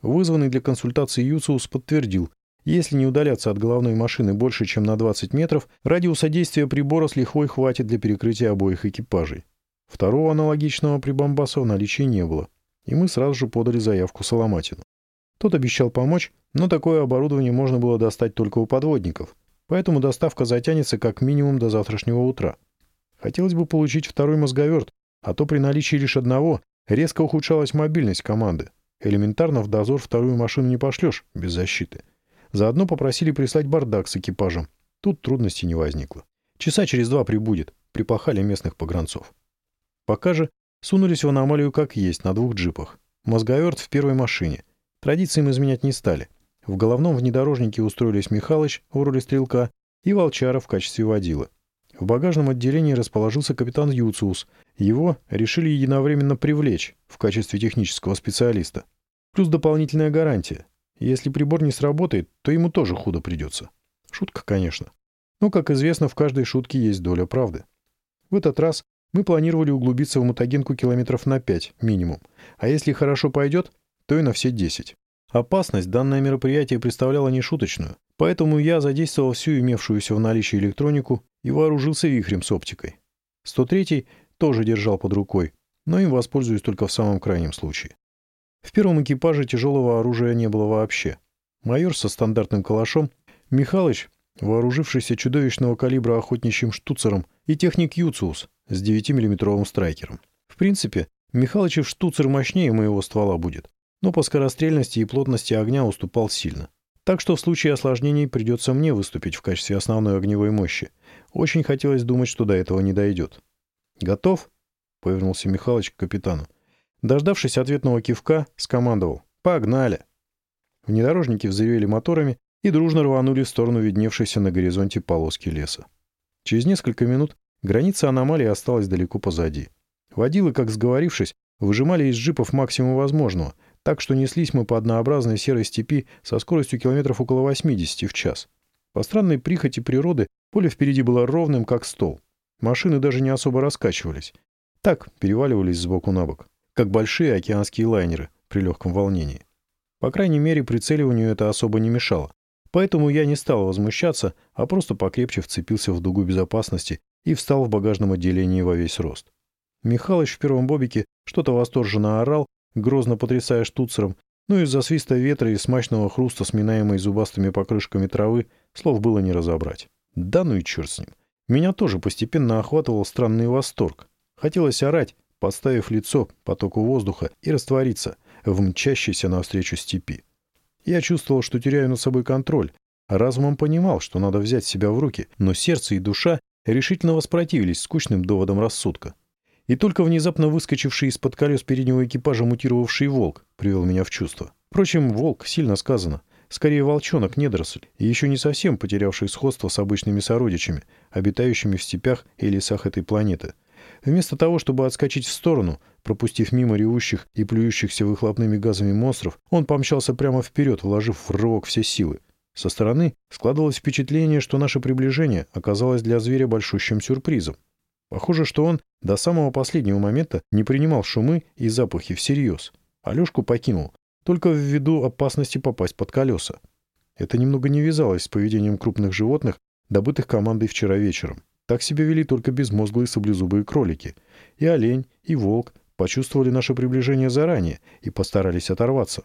Вызванный для консультации Юциус подтвердил, если не удаляться от головной машины больше, чем на 20 метров, радиуса действия прибора с лихвой хватит для перекрытия обоих экипажей. Второго аналогичного прибамбаса в наличии не было, и мы сразу же подали заявку Соломатину. Тот обещал помочь, но такое оборудование можно было достать только у подводников — Поэтому доставка затянется как минимум до завтрашнего утра. Хотелось бы получить второй мозговерт, а то при наличии лишь одного резко ухудшалась мобильность команды. Элементарно в дозор вторую машину не пошлешь без защиты. Заодно попросили прислать бардак с экипажем. Тут трудностей не возникло. Часа через два прибудет. Припахали местных погранцов. Пока же сунулись в аномалию как есть на двух джипах. Мозговерт в первой машине. Традициям изменять не стали. В головном внедорожнике устроились Михалыч в роли стрелка и Волчара в качестве водила. В багажном отделении расположился капитан Юциус. Его решили единовременно привлечь в качестве технического специалиста. Плюс дополнительная гарантия. Если прибор не сработает, то ему тоже худо придется. Шутка, конечно. Но, как известно, в каждой шутке есть доля правды. В этот раз мы планировали углубиться в мутагенку километров на 5 минимум. А если хорошо пойдет, то и на все 10. Опасность данное мероприятие представляло нешуточную, поэтому я задействовал всю имевшуюся в наличии электронику и вооружился вихрем с оптикой. 103-й тоже держал под рукой, но им воспользуюсь только в самом крайнем случае. В первом экипаже тяжелого оружия не было вообще. Майор со стандартным калашом, Михалыч, вооружившийся чудовищного калибра охотничьим штуцером, и техник Юциус с 9-миллиметровым страйкером. В принципе, Михалычев штуцер мощнее моего ствола будет, но по скорострельности и плотности огня уступал сильно. Так что в случае осложнений придется мне выступить в качестве основной огневой мощи. Очень хотелось думать, что до этого не дойдет. «Готов?» — повернулся Михалыч к капитану. Дождавшись ответного кивка, скомандовал. «Погнали!» Внедорожники взревели моторами и дружно рванули в сторону видневшейся на горизонте полоски леса. Через несколько минут граница аномалии осталась далеко позади. Водилы, как сговорившись, выжимали из джипов максимум возможного, так что неслись мы по однообразной серой степи со скоростью километров около 80 в час. По странной прихоти природы поле впереди было ровным, как стол. Машины даже не особо раскачивались. Так, переваливались сбоку на бок, как большие океанские лайнеры при легком волнении. По крайней мере, прицеливанию это особо не мешало. Поэтому я не стал возмущаться, а просто покрепче вцепился в дугу безопасности и встал в багажном отделении во весь рост. Михалыч в первом бобике что-то восторженно орал, грозно потрясая штуцером, но из-за свиста ветра и смачного хруста, сминаемой зубастыми покрышками травы, слов было не разобрать. Да ну и черт с ним. Меня тоже постепенно охватывал странный восторг. Хотелось орать, подставив лицо потоку воздуха и раствориться в мчащейся навстречу степи. Я чувствовал, что теряю над собой контроль. Разумом понимал, что надо взять себя в руки, но сердце и душа решительно воспротивились скучным доводам рассудка. И только внезапно выскочивший из-под колес переднего экипажа мутировавший волк привел меня в чувство. Впрочем, волк сильно сказано. Скорее, волчонок, недоросль, и еще не совсем потерявший сходство с обычными сородичами, обитающими в степях и лесах этой планеты. Вместо того, чтобы отскочить в сторону, пропустив мимо ревущих и плюющихся выхлопными газами монстров, он помчался прямо вперед, вложив в рывок все силы. Со стороны складывалось впечатление, что наше приближение оказалось для зверя большущим сюрпризом. Похоже, что он до самого последнего момента не принимал шумы и запахи всерьез. Алешку покинул, только ввиду опасности попасть под колеса. Это немного не вязалось с поведением крупных животных, добытых командой вчера вечером. Так себя вели только безмозглые саблезубые кролики. И олень, и волк почувствовали наше приближение заранее и постарались оторваться.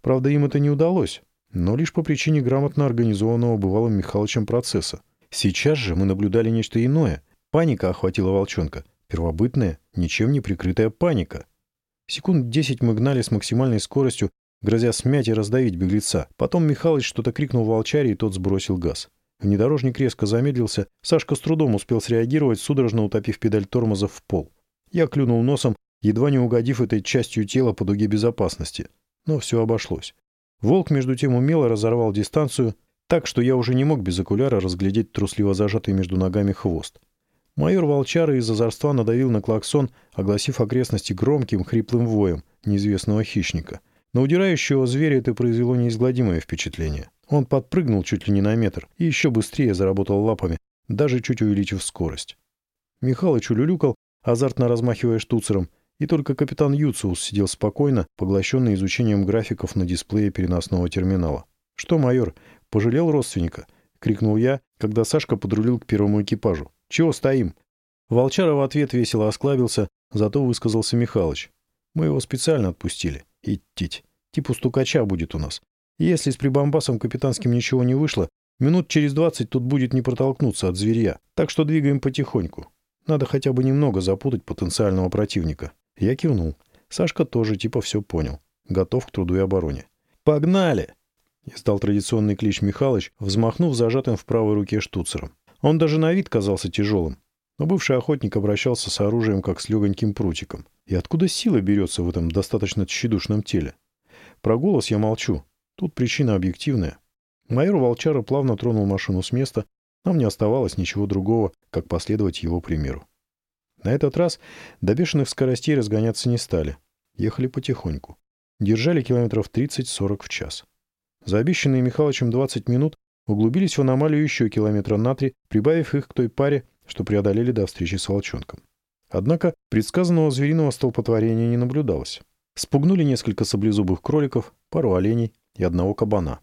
Правда, им это не удалось, но лишь по причине грамотно организованного бывалым Михалычем процесса. Сейчас же мы наблюдали нечто иное — Паника охватила волчонка. Первобытная, ничем не прикрытая паника. Секунд десять мы гнали с максимальной скоростью, грозя смять и раздавить беглеца. Потом Михалыч что-то крикнул волчаре, и тот сбросил газ. Внедорожник резко замедлился. Сашка с трудом успел среагировать, судорожно утопив педаль тормоза в пол. Я клюнул носом, едва не угодив этой частью тела по дуге безопасности. Но все обошлось. Волк, между тем, умело разорвал дистанцию, так что я уже не мог без окуляра разглядеть трусливо зажатый между ногами хвост. Майор Волчара из озорства надавил на клаксон, огласив окрестности громким, хриплым воем неизвестного хищника. На удирающего зверя это произвело неизгладимое впечатление. Он подпрыгнул чуть ли не на метр и еще быстрее заработал лапами, даже чуть увеличив скорость. Михалыч улюлюкал, азартно размахивая штуцером, и только капитан Юциус сидел спокойно, поглощенный изучением графиков на дисплее переносного терминала. «Что, майор, пожалел родственника?» — крикнул я, когда Сашка подрулил к первому экипажу. Чего стоим?» Волчара в ответ весело осклабился, зато высказался Михалыч. «Мы его специально отпустили. Идтить. Типа стукача будет у нас. Если с прибамбасом капитанским ничего не вышло, минут через двадцать тут будет не протолкнуться от зверья. Так что двигаем потихоньку. Надо хотя бы немного запутать потенциального противника». Я кивнул. Сашка тоже типа все понял. Готов к труду и обороне. «Погнали!» — издал традиционный клич Михалыч, взмахнув зажатым в правой руке штуцером. Он даже на вид казался тяжелым. Но бывший охотник обращался с оружием, как с легоньким прутиком. И откуда сила берется в этом достаточно тщедушном теле? Про голос я молчу. Тут причина объективная. Майор Волчара плавно тронул машину с места. Нам не оставалось ничего другого, как последовать его примеру. На этот раз до бешеных скоростей разгоняться не стали. Ехали потихоньку. Держали километров 30-40 в час. За обещанные Михалычем 20 минут углубились в аномалию еще километра на три, прибавив их к той паре, что преодолели до встречи с волчонком. Однако предсказанного звериного столпотворения не наблюдалось. Спугнули несколько саблезубых кроликов, пару оленей и одного кабана.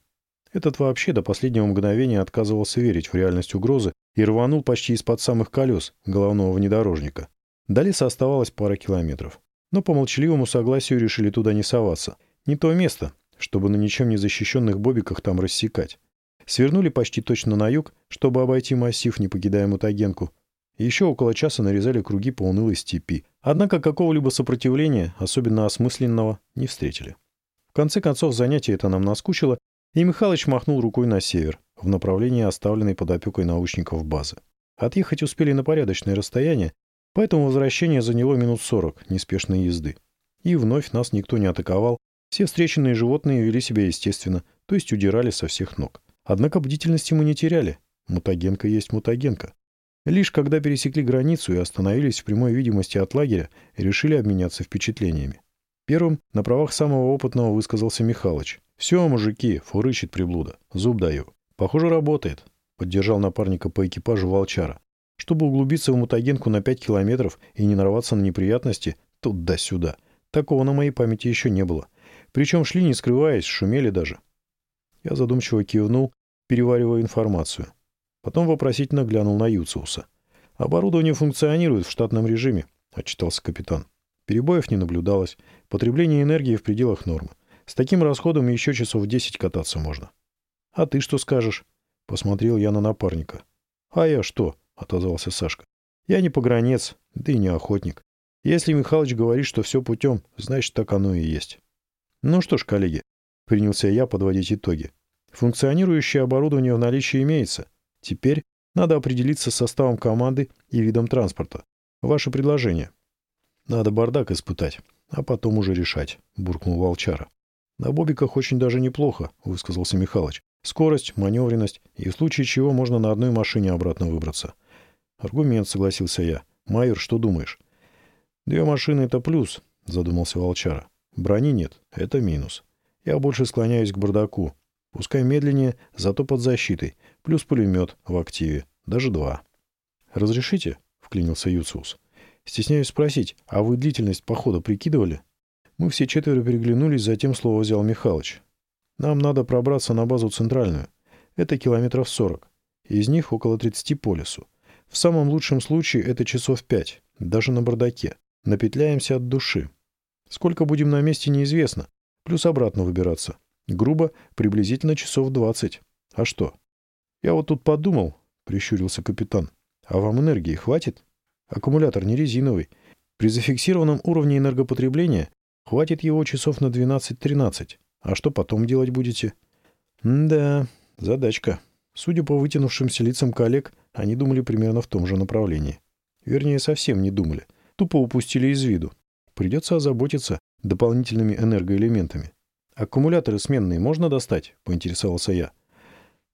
Этот вообще до последнего мгновения отказывался верить в реальность угрозы и рванул почти из-под самых колес головного внедорожника. До леса оставалось пара километров. Но по молчаливому согласию решили туда не соваться. Не то место, чтобы на ничем не защищенных бобиках там рассекать. Свернули почти точно на юг, чтобы обойти массив, не покидая мутагенку. Еще около часа нарезали круги по унылой степи. Однако какого-либо сопротивления, особенно осмысленного, не встретили. В конце концов, занятие это нам наскучило, и Михалыч махнул рукой на север, в направлении оставленной под опекой научников базы. Отъехать успели на порядочное расстояние, поэтому возвращение заняло минут сорок неспешной езды. И вновь нас никто не атаковал, все встреченные животные вели себя естественно, то есть удирали со всех ног. Однако бдительности мы не теряли. Мутагенка есть мутагенка. Лишь когда пересекли границу и остановились в прямой видимости от лагеря, решили обменяться впечатлениями. Первым на правах самого опытного высказался Михалыч. «Все, мужики, фурычит приблуда. Зуб даю. Похоже, работает», — поддержал напарника по экипажу Волчара. Чтобы углубиться в мутагенку на 5 километров и не нарваться на неприятности, тут да сюда. Такого на моей памяти еще не было. Причем шли не скрываясь, шумели даже. Я задумчиво кивнул, переваривая информацию. Потом вопросительно глянул на Юциуса. «Оборудование функционирует в штатном режиме», — отчитался капитан. Перебоев не наблюдалось. Потребление энергии в пределах нормы. С таким расходом еще часов 10 кататься можно. «А ты что скажешь?» — посмотрел я на напарника. «А я что?» — отозвался Сашка. «Я не погранец, да и не охотник. Если Михалыч говорит, что все путем, значит, так оно и есть». «Ну что ж, коллеги», — принялся я подводить итоги. «Функционирующее оборудование в наличии имеется. Теперь надо определиться с составом команды и видом транспорта. Ваше предложение. Надо бардак испытать, а потом уже решать, буркнул Волчара. На бобиках очень даже неплохо, высказался Михалыч. Скорость, маневренность, и в случае чего можно на одной машине обратно выбраться. Аргумент, согласился я. Майор, что думаешь? Две машины — это плюс, задумался Волчара. Брони нет, это минус. Я больше склоняюсь к бардаку. Пускай медленнее, зато под защитой. Плюс пулемет в активе. Даже два. «Разрешите?» — вклинился Юциус. «Стесняюсь спросить, а вы длительность похода прикидывали?» Мы все четверо переглянулись, затем слово взял Михалыч. «Нам надо пробраться на базу центральную. Это километров сорок. Из них около тридцати по лесу. В самом лучшем случае это часов пять, даже на бардаке. Напетляемся от души. Сколько будем на месте, неизвестно. Плюс обратно выбираться. Грубо, приблизительно часов двадцать. А что? Я вот тут подумал, прищурился капитан. А вам энергии хватит? Аккумулятор не резиновый. При зафиксированном уровне энергопотребления хватит его часов на 12-13. А что потом делать будете? Да, задачка. Судя по вытянувшимся лицам коллег, они думали примерно в том же направлении. Вернее, совсем не думали. Тупо упустили из виду. Придется озаботиться дополнительными энергоэлементами. «Аккумуляторы сменные можно достать?» — поинтересовался я.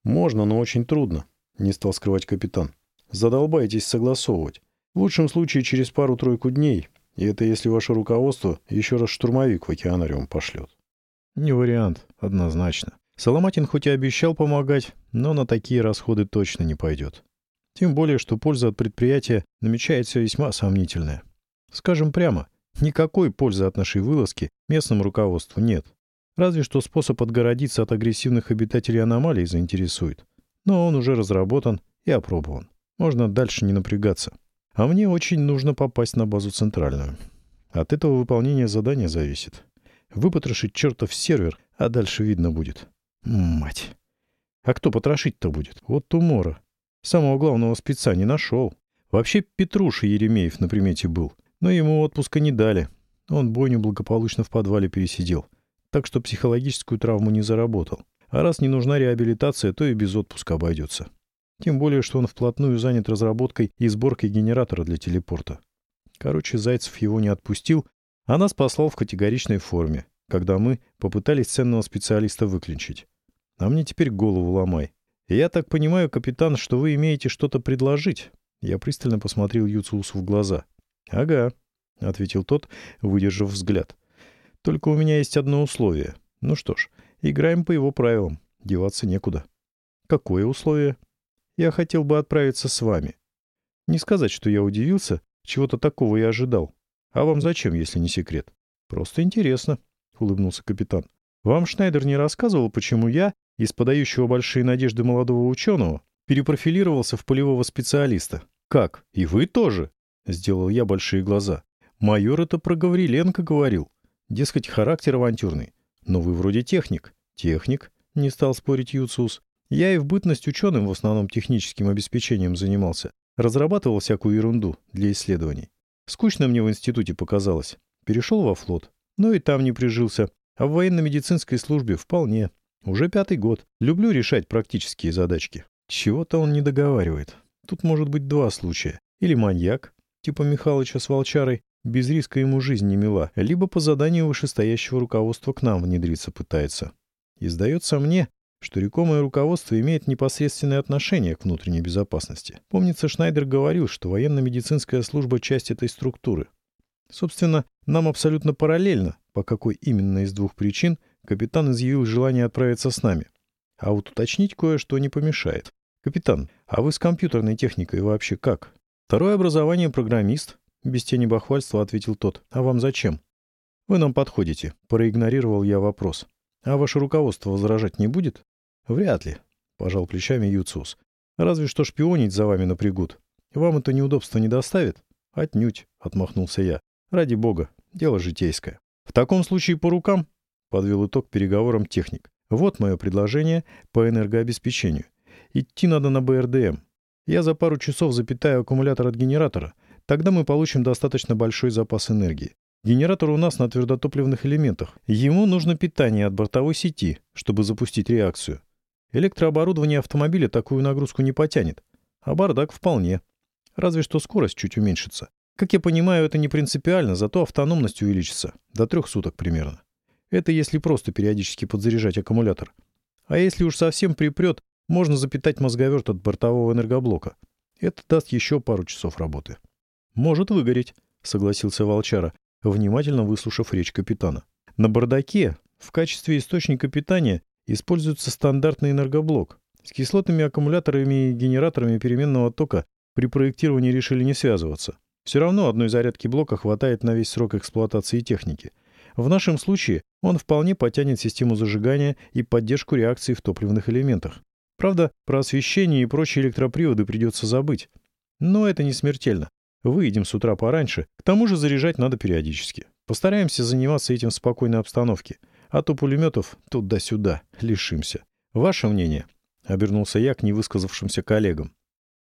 «Можно, но очень трудно», — не стал скрывать капитан. «Задолбаетесь согласовывать. В лучшем случае через пару-тройку дней, и это если ваше руководство еще раз штурмовик в океанариум пошлет». «Не вариант, однозначно. Соломатин хоть и обещал помогать, но на такие расходы точно не пойдет. Тем более, что польза от предприятия намечается весьма сомнительная. Скажем прямо, никакой пользы от нашей вылазки местному руководству нет. Разве что способ отгородиться от агрессивных обитателей аномалий заинтересует. Но он уже разработан и опробован. Можно дальше не напрягаться. А мне очень нужно попасть на базу центральную. От этого выполнение задания зависит. Выпотрошить чертов сервер, а дальше видно будет. Мать. А кто потрошить-то будет? Вот тумора. Самого главного спеца не нашел. Вообще Петруша Еремеев на примете был. Но ему отпуска не дали. Он бойню благополучно в подвале пересидел так что психологическую травму не заработал. А раз не нужна реабилитация, то и без отпуска обойдется. Тем более, что он вплотную занят разработкой и сборкой генератора для телепорта. Короче, Зайцев его не отпустил, а нас послал в категоричной форме, когда мы попытались ценного специалиста выключить. А мне теперь голову ломай. Я так понимаю, капитан, что вы имеете что-то предложить? Я пристально посмотрел Юциусу в глаза. «Ага», — ответил тот, выдержав взгляд. Только у меня есть одно условие. Ну что ж, играем по его правилам. Деваться некуда. Какое условие? Я хотел бы отправиться с вами. Не сказать, что я удивился, чего-то такого я ожидал. А вам зачем, если не секрет? Просто интересно, — улыбнулся капитан. Вам Шнайдер не рассказывал, почему я, из подающего большие надежды молодого ученого, перепрофилировался в полевого специалиста? Как? И вы тоже? — сделал я большие глаза. Майор это про Гавриленко говорил. Дескать, характер авантюрный. Но вы вроде техник. Техник, не стал спорить Юциус. Я и в бытность ученым в основном техническим обеспечением занимался. Разрабатывал всякую ерунду для исследований. Скучно мне в институте показалось. Перешел во флот. Но и там не прижился. А в военно-медицинской службе вполне. Уже пятый год. Люблю решать практические задачки. Чего-то он не договаривает. Тут может быть два случая. Или маньяк, типа Михалыча с волчарой, без риска ему жизнь не мила, либо по заданию вышестоящего руководства к нам внедриться пытается. И сдается мне, что рекомое руководство имеет непосредственное отношение к внутренней безопасности. Помнится, Шнайдер говорил, что военно-медицинская служба — часть этой структуры. Собственно, нам абсолютно параллельно, по какой именно из двух причин капитан изъявил желание отправиться с нами. А вот уточнить кое-что не помешает. «Капитан, а вы с компьютерной техникой вообще как?» «Второе образование — программист», — без тени бахвальства ответил тот. «А вам зачем?» «Вы нам подходите», — проигнорировал я вопрос. «А ваше руководство возражать не будет?» «Вряд ли», — пожал плечами Юциус. «Разве что шпионить за вами напрягут. Вам это неудобство не доставит?» «Отнюдь», — отмахнулся я. «Ради бога, дело житейское». «В таком случае по рукам», — подвел итог переговорам техник. «Вот мое предложение по энергообеспечению. Идти надо на БРДМ. Я за пару часов запитаю аккумулятор от генератора. Тогда мы получим достаточно большой запас энергии. Генератор у нас на твердотопливных элементах. Ему нужно питание от бортовой сети, чтобы запустить реакцию. Электрооборудование автомобиля такую нагрузку не потянет. А бардак вполне. Разве что скорость чуть уменьшится. Как я понимаю, это не принципиально, зато автономность увеличится. До трех суток примерно. Это если просто периодически подзаряжать аккумулятор. А если уж совсем припрет, можно запитать мозговерт от бортового энергоблока. Это даст еще пару часов работы. «Может выгореть», — согласился Волчара, внимательно выслушав речь капитана. «На бардаке в качестве источника питания используется стандартный энергоблок. С кислотными аккумуляторами и генераторами переменного тока при проектировании решили не связываться. Все равно одной зарядки блока хватает на весь срок эксплуатации техники. В нашем случае он вполне потянет систему зажигания и поддержку реакции в топливных элементах. Правда, про освещение и прочие электроприводы придется забыть. Но это не смертельно. Выйдем с утра пораньше. К тому же заряжать надо периодически. Постараемся заниматься этим в спокойной обстановке. А то пулеметов туда-сюда лишимся. Ваше мнение? Обернулся я к невысказавшимся коллегам.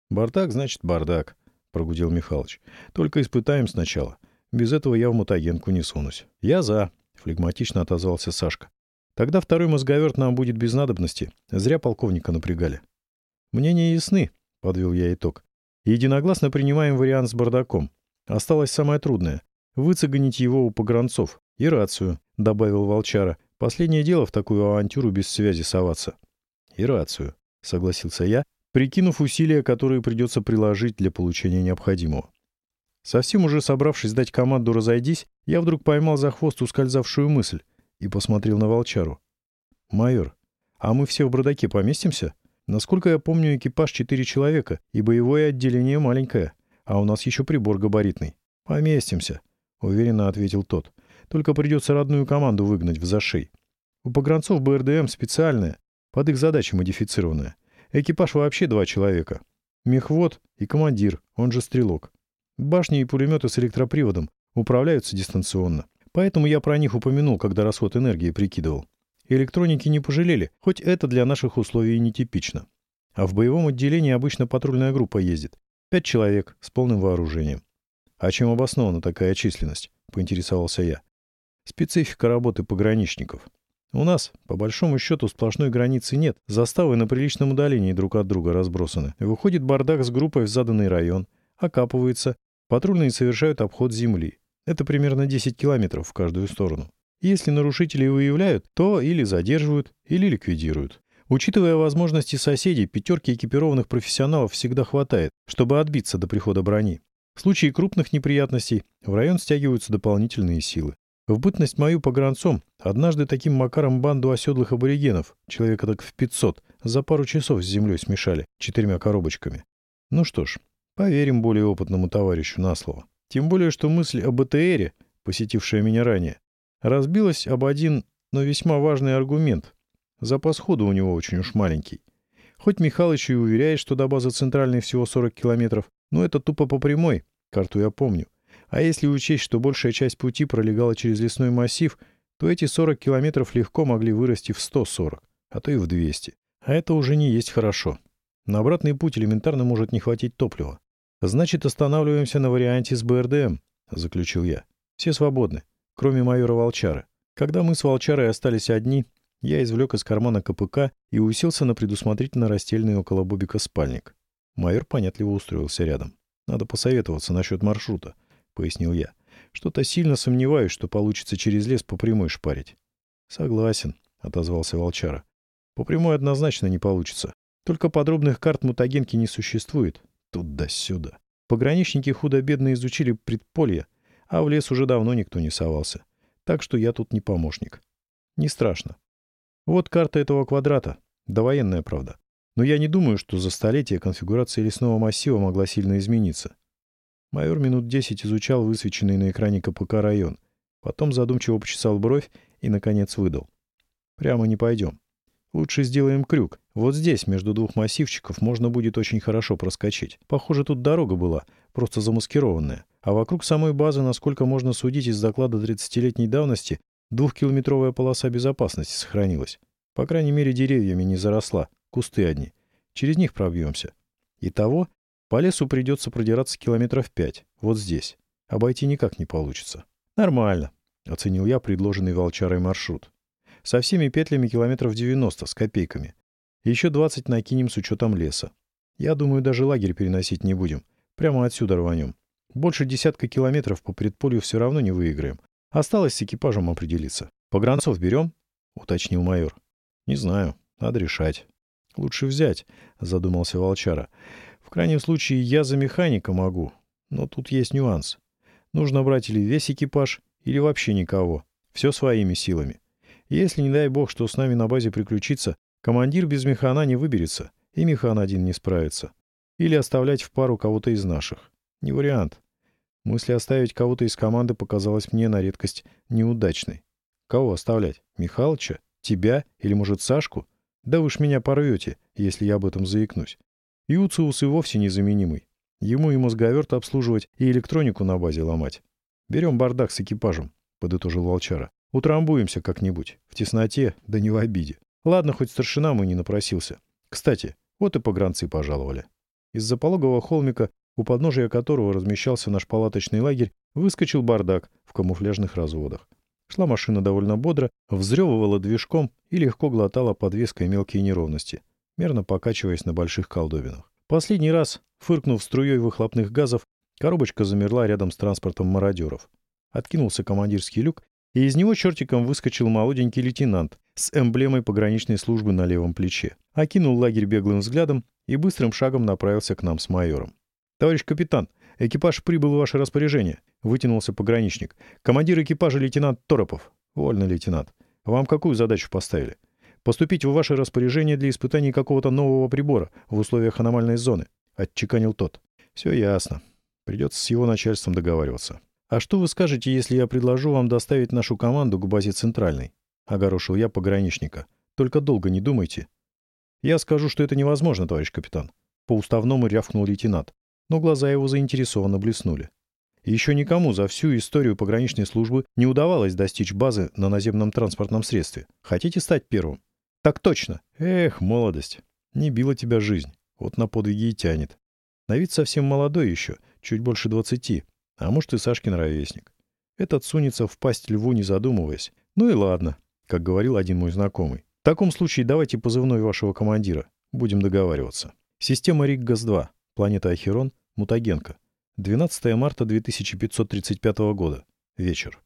«Бардак, значит, бардак», — прогудел Михалыч. «Только испытаем сначала. Без этого я в мутагенку не сунусь». «Я за», — флегматично отозвался Сашка. Тогда второй мозговерт нам будет без надобности. Зря полковника напрягали. Мнения ясны, — подвел я итог. Единогласно принимаем вариант с бардаком. Осталось самое трудное — выцегонить его у погранцов. И рацию, — добавил Волчара. Последнее дело в такую авантюру без связи соваться. И рацию, — согласился я, прикинув усилия, которые придется приложить для получения необходимого. Совсем уже собравшись дать команду «разойдись», я вдруг поймал за хвост ускользавшую мысль и посмотрел на волчару. «Майор, а мы все в бродаке поместимся? Насколько я помню, экипаж четыре человека, и боевое отделение маленькое, а у нас еще прибор габаритный. Поместимся», — уверенно ответил тот. «Только придется родную команду выгнать в зашей. У погранцов БРДМ специальная, под их задачи модифицированная. Экипаж вообще два человека. Мехвод и командир, он же стрелок. Башни и пулеметы с электроприводом управляются дистанционно. Поэтому я про них упомянул, когда расход энергии прикидывал. Электроники не пожалели, хоть это для наших условий нетипично. А в боевом отделении обычно патрульная группа ездит. Пять человек с полным вооружением. А чем обоснована такая численность? Поинтересовался я. Специфика работы пограничников. У нас, по большому счету, сплошной границы нет. Заставы на приличном удалении друг от друга разбросаны. Выходит бардак с группой в заданный район. Окапывается. Патрульные совершают обход земли. Это примерно 10 километров в каждую сторону. Если нарушителей выявляют, то или задерживают, или ликвидируют. Учитывая возможности соседей, пятерки экипированных профессионалов всегда хватает, чтобы отбиться до прихода брони. В случае крупных неприятностей в район стягиваются дополнительные силы. В бытность мою погранцом однажды таким макаром банду оседлых аборигенов, человека так в 500, за пару часов с землей смешали, четырьмя коробочками. Ну что ж, поверим более опытному товарищу на слово. Тем более, что мысль об БТРе, посетившая меня ранее, разбилась об один, но весьма важный аргумент. Запас хода у него очень уж маленький. Хоть Михалыч и уверяет, что до базы центральной всего 40 километров, но это тупо по прямой, карту я помню. А если учесть, что большая часть пути пролегала через лесной массив, то эти 40 километров легко могли вырасти в 140, а то и в 200. А это уже не есть хорошо. На обратный путь элементарно может не хватить топлива. Значит, останавливаемся на варианте с БРДМ, заключил я. Все свободны, кроме майора Волчара. Когда мы с Волчарой остались одни, я извлек из кармана КПК и уселся на предусмотрительно расстеленный около Бобика спальник. Майор понятливо устроился рядом. «Надо посоветоваться насчет маршрута», — пояснил я. «Что-то сильно сомневаюсь, что получится через лес по прямой шпарить». «Согласен», — отозвался Волчара. «По прямой однозначно не получится. Только подробных карт мутагенки не существует. Тут да сюда. Пограничники худо-бедно изучили предполье, а в лес уже давно никто не совался. Так что я тут не помощник. Не страшно. Вот карта этого квадрата. Довоенная, правда. Но я не думаю, что за столетие конфигурация лесного массива могла сильно измениться. Майор минут десять изучал высвеченный на экране КПК район. Потом задумчиво почесал бровь и, наконец, выдал. «Прямо не пойдем. Лучше сделаем крюк. Вот здесь, между двух массивчиков, можно будет очень хорошо проскочить. Похоже, тут дорога была, просто замаскированная. А вокруг самой базы, насколько можно судить из доклада 30-летней давности, двухкилометровая полоса безопасности сохранилась. По крайней мере, деревьями не заросла, кусты одни. Через них пробьемся. Итого, по лесу придется продираться километров пять, вот здесь. Обойти никак не получится. Нормально, оценил я предложенный волчарой маршрут. Со всеми петлями километров 90 с копейками. Еще 20 накинем с учетом леса. Я думаю, даже лагерь переносить не будем. Прямо отсюда рванем. Больше десятка километров по предполю все равно не выиграем. Осталось с экипажем определиться. Погранцов берем? — уточнил майор. — Не знаю. Надо решать. — Лучше взять, — задумался Волчара. — В крайнем случае я за механика могу. Но тут есть нюанс. Нужно брать или весь экипаж, или вообще никого. Все своими силами. Если, не дай бог, что с нами на базе приключится, командир без механа не выберется, и механ один не справится. Или оставлять в пару кого-то из наших. Не вариант. Мысль оставить кого-то из команды показалась мне на редкость неудачной. Кого оставлять? Михалыча? Тебя? Или, может, Сашку? Да вы ж меня порвете, если я об этом заикнусь. Юциус и вовсе незаменимый. Ему и мозговерт обслуживать, и электронику на базе ломать. Берем бардак с экипажем, — подытожил Волчара. Утрамбуемся как-нибудь. В тесноте, да не в обиде. Ладно, хоть старшина мы не напросился. Кстати, вот и погранцы пожаловали. Из-за пологого холмика, у подножия которого размещался наш палаточный лагерь, выскочил бардак в камуфляжных разводах. Шла машина довольно бодро, взрёвывала движком и легко глотала подвеской мелкие неровности, мерно покачиваясь на больших колдобинах. Последний раз, фыркнув струей выхлопных газов, коробочка замерла рядом с транспортом мародеров. Откинулся командирский люк, и из него чертиком выскочил молоденький лейтенант с эмблемой пограничной службы на левом плече, окинул лагерь беглым взглядом и быстрым шагом направился к нам с майором. «Товарищ капитан, экипаж прибыл в ваше распоряжение», — вытянулся пограничник. «Командир экипажа лейтенант Торопов». «Вольно, лейтенант. Вам какую задачу поставили?» «Поступить в ваше распоряжение для испытания какого-то нового прибора в условиях аномальной зоны», — отчеканил тот. «Все ясно. Придется с его начальством договариваться». «А что вы скажете, если я предложу вам доставить нашу команду к базе центральной?» — огорошил я пограничника. «Только долго не думайте». «Я скажу, что это невозможно, товарищ капитан». По-уставному рявкнул лейтенант, но глаза его заинтересованно блеснули. Еще никому за всю историю пограничной службы не удавалось достичь базы на наземном транспортном средстве. Хотите стать первым? Так точно. Эх, молодость. Не била тебя жизнь. Вот на подвиги и тянет. На вид совсем молодой еще, чуть больше двадцати. А может и Сашкин ровесник. Этот сунется в пасть льву, не задумываясь. Ну и ладно, как говорил один мой знакомый. В таком случае давайте позывной вашего командира. Будем договариваться. Система Риггас-2. Планета Ахерон. Мутагенка. 12 марта 2535 года. Вечер.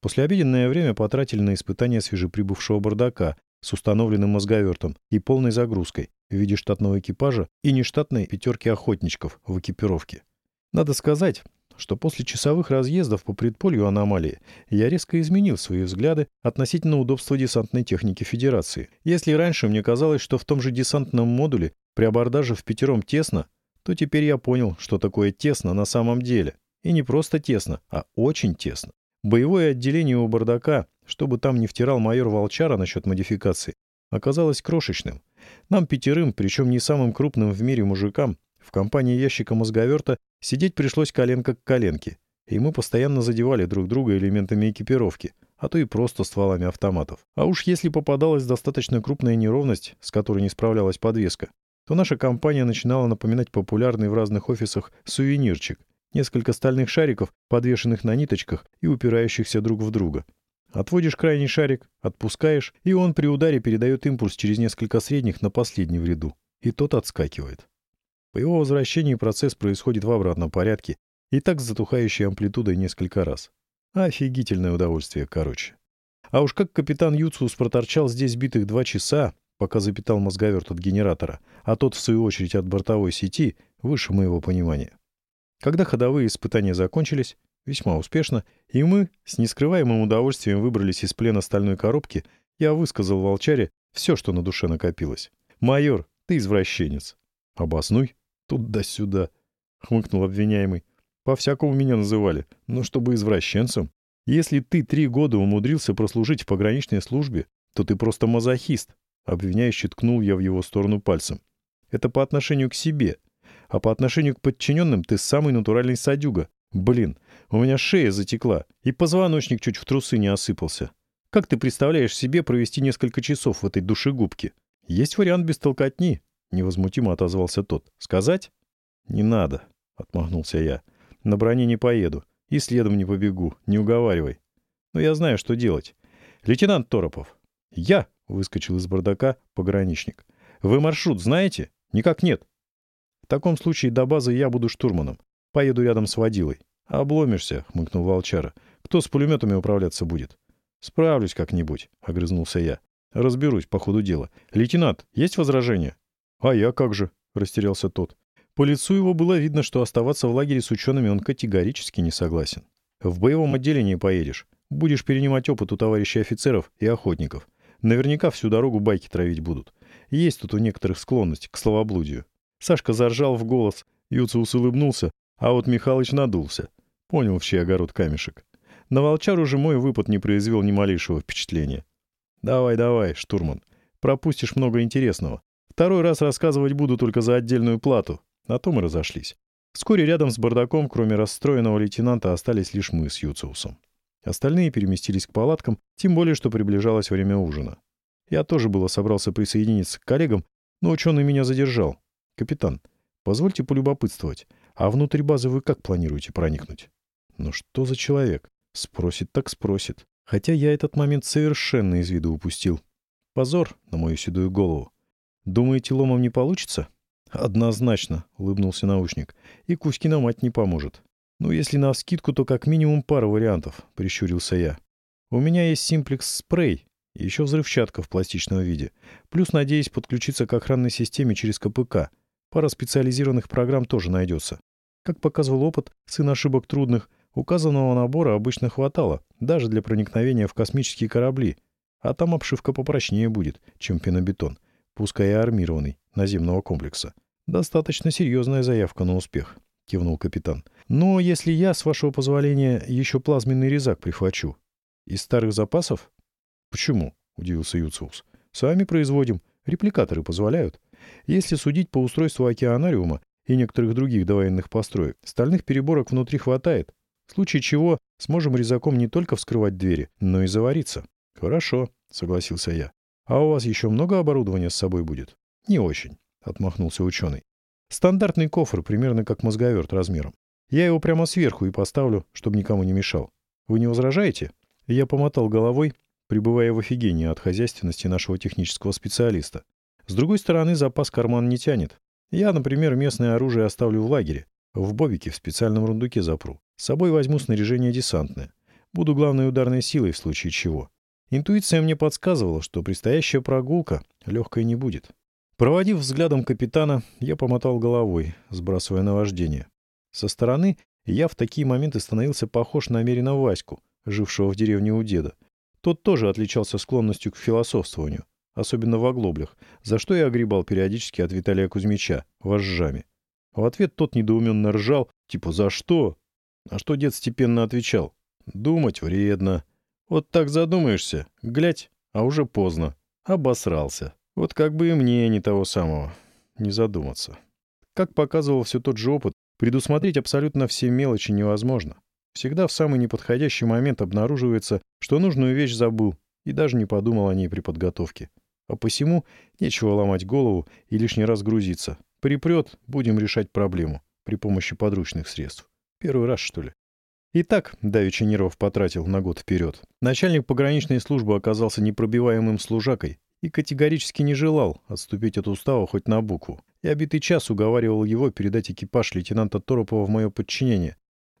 Послеобеденное время потратили на испытание свежеприбывшего бардака с установленным мозговертом и полной загрузкой в виде штатного экипажа и нештатной пятерки охотничков в экипировке. Надо сказать, что после часовых разъездов по предполью аномалии я резко изменил свои взгляды относительно удобства десантной техники Федерации. Если раньше мне казалось, что в том же десантном модуле при абордаже в пятером тесно, то теперь я понял, что такое тесно на самом деле. И не просто тесно, а очень тесно. Боевое отделение у бардака, чтобы там не втирал майор Волчара насчет модификации, оказалось крошечным. Нам пятерым, причем не самым крупным в мире мужикам, в компании ящика мозговерта сидеть пришлось коленка к коленке, и мы постоянно задевали друг друга элементами экипировки, а то и просто стволами автоматов. А уж если попадалась достаточно крупная неровность, с которой не справлялась подвеска, то наша компания начинала напоминать популярный в разных офисах сувенирчик. Несколько стальных шариков, подвешенных на ниточках и упирающихся друг в друга. Отводишь крайний шарик, отпускаешь, и он при ударе передает импульс через несколько средних на последний в ряду. И тот отскакивает. По его возвращении процесс происходит в обратном порядке, и так с затухающей амплитудой несколько раз. Офигительное удовольствие, короче. А уж как капитан Юциус проторчал здесь битых два часа, пока запитал мозговерт от генератора, а тот, в свою очередь, от бортовой сети, выше моего понимания. Когда ходовые испытания закончились, весьма успешно, и мы с нескрываемым удовольствием выбрались из плена стальной коробки, я высказал волчаре все, что на душе накопилось. «Майор, ты извращенец». «Обоснуй. Туда-сюда», — хмыкнул обвиняемый. «По-всякому меня называли, но чтобы извращенцем. Если ты три года умудрился прослужить в пограничной службе, то ты просто мазохист», — обвиняющий ткнул я в его сторону пальцем. «Это по отношению к себе. А по отношению к подчиненным ты самый натуральный садюга. Блин, у меня шея затекла, и позвоночник чуть в трусы не осыпался. Как ты представляешь себе провести несколько часов в этой душегубке? Есть вариант без толкотни, — невозмутимо отозвался тот. Сказать? Не надо, — отмахнулся я. На броне не поеду, и следом не побегу, не уговаривай. Но я знаю, что делать. Лейтенант Торопов. Я, — выскочил из бардака пограничник. Вы маршрут знаете? Никак нет. В таком случае до базы я буду штурманом. Поеду рядом с водилой. «Обломишься», — хмыкнул волчара. «Кто с пулеметами управляться будет?» «Справлюсь как-нибудь», — огрызнулся я. «Разберусь по ходу дела. Лейтенант, есть возражения?» «А я как же?» — растерялся тот. По лицу его было видно, что оставаться в лагере с учеными он категорически не согласен. «В боевом отделении поедешь. Будешь перенимать опыт у товарищей офицеров и охотников. Наверняка всю дорогу байки травить будут. Есть тут у некоторых склонность к словоблудию». Сашка заржал в голос. Юциус улыбнулся, а вот Михалыч надулся. Понял, в чей огород камешек. На волчар уже мой выпад не произвел ни малейшего впечатления. «Давай, давай, штурман. Пропустишь много интересного. Второй раз рассказывать буду только за отдельную плату». На то мы разошлись. Вскоре рядом с бардаком, кроме расстроенного лейтенанта, остались лишь мы с Юциусом. Остальные переместились к палаткам, тем более, что приближалось время ужина. Я тоже было собрался присоединиться к коллегам, но ученый меня задержал. «Капитан, позвольте полюбопытствовать. А внутрь базы вы как планируете проникнуть? Ну что за человек? Спросит так спросит. Хотя я этот момент совершенно из виду упустил. Позор на мою седую голову. Думаете, ломом не получится? Однозначно, улыбнулся научник. И Кузькина мать не поможет. Ну, если на скидку, то как минимум пара вариантов, прищурился я. У меня есть симплекс спрей и еще взрывчатка в пластичном виде. Плюс надеюсь подключиться к охранной системе через КПК. Пара специализированных программ тоже найдется. Как показывал опыт, сын ошибок трудных, указанного набора обычно хватало, даже для проникновения в космические корабли. А там обшивка попрочнее будет, чем пенобетон, пускай и армированный, наземного комплекса. Достаточно серьезная заявка на успех, кивнул капитан. Но если я, с вашего позволения, еще плазменный резак прихвачу. Из старых запасов? Почему? Удивился Юциус. Сами производим. Репликаторы позволяют. Если судить по устройству океанариума, и некоторых других довоенных построек. Стальных переборок внутри хватает, в случае чего сможем резаком не только вскрывать двери, но и завариться. Хорошо, согласился я. А у вас еще много оборудования с собой будет? Не очень, отмахнулся ученый. Стандартный кофр, примерно как мозговерт размером. Я его прямо сверху и поставлю, чтобы никому не мешал. Вы не возражаете? Я помотал головой, пребывая в офигении от хозяйственности нашего технического специалиста. С другой стороны, запас карман не тянет. Я, например, местное оружие оставлю в лагере. В бобике в специальном рундуке запру. С собой возьму снаряжение десантное. Буду главной ударной силой в случае чего. Интуиция мне подсказывала, что предстоящая прогулка легкой не будет. Проводив взглядом капитана, я помотал головой, сбрасывая наваждение. Со стороны я в такие моменты становился похож на Мерина Ваську, жившего в деревне у деда. Тот тоже отличался склонностью к философствованию особенно в оглоблях, за что я огребал периодически от Виталия Кузьмича, вожжами. В ответ тот недоуменно ржал, типа «За что?». А что дед степенно отвечал «Думать вредно». Вот так задумаешься, глядь, а уже поздно. Обосрался. Вот как бы и мне не того самого. Не задуматься. Как показывал все тот же опыт, предусмотреть абсолютно все мелочи невозможно. Всегда в самый неподходящий момент обнаруживается, что нужную вещь забыл и даже не подумал о ней при подготовке. А посему нечего ломать голову и лишний раз грузиться. Припрет, будем решать проблему при помощи подручных средств. Первый раз, что ли? Итак, давеча нервов потратил на год вперед. Начальник пограничной службы оказался непробиваемым служакой и категорически не желал отступить от устава хоть на букву. Я битый час уговаривал его передать экипаж лейтенанта Торопова в мое подчинение.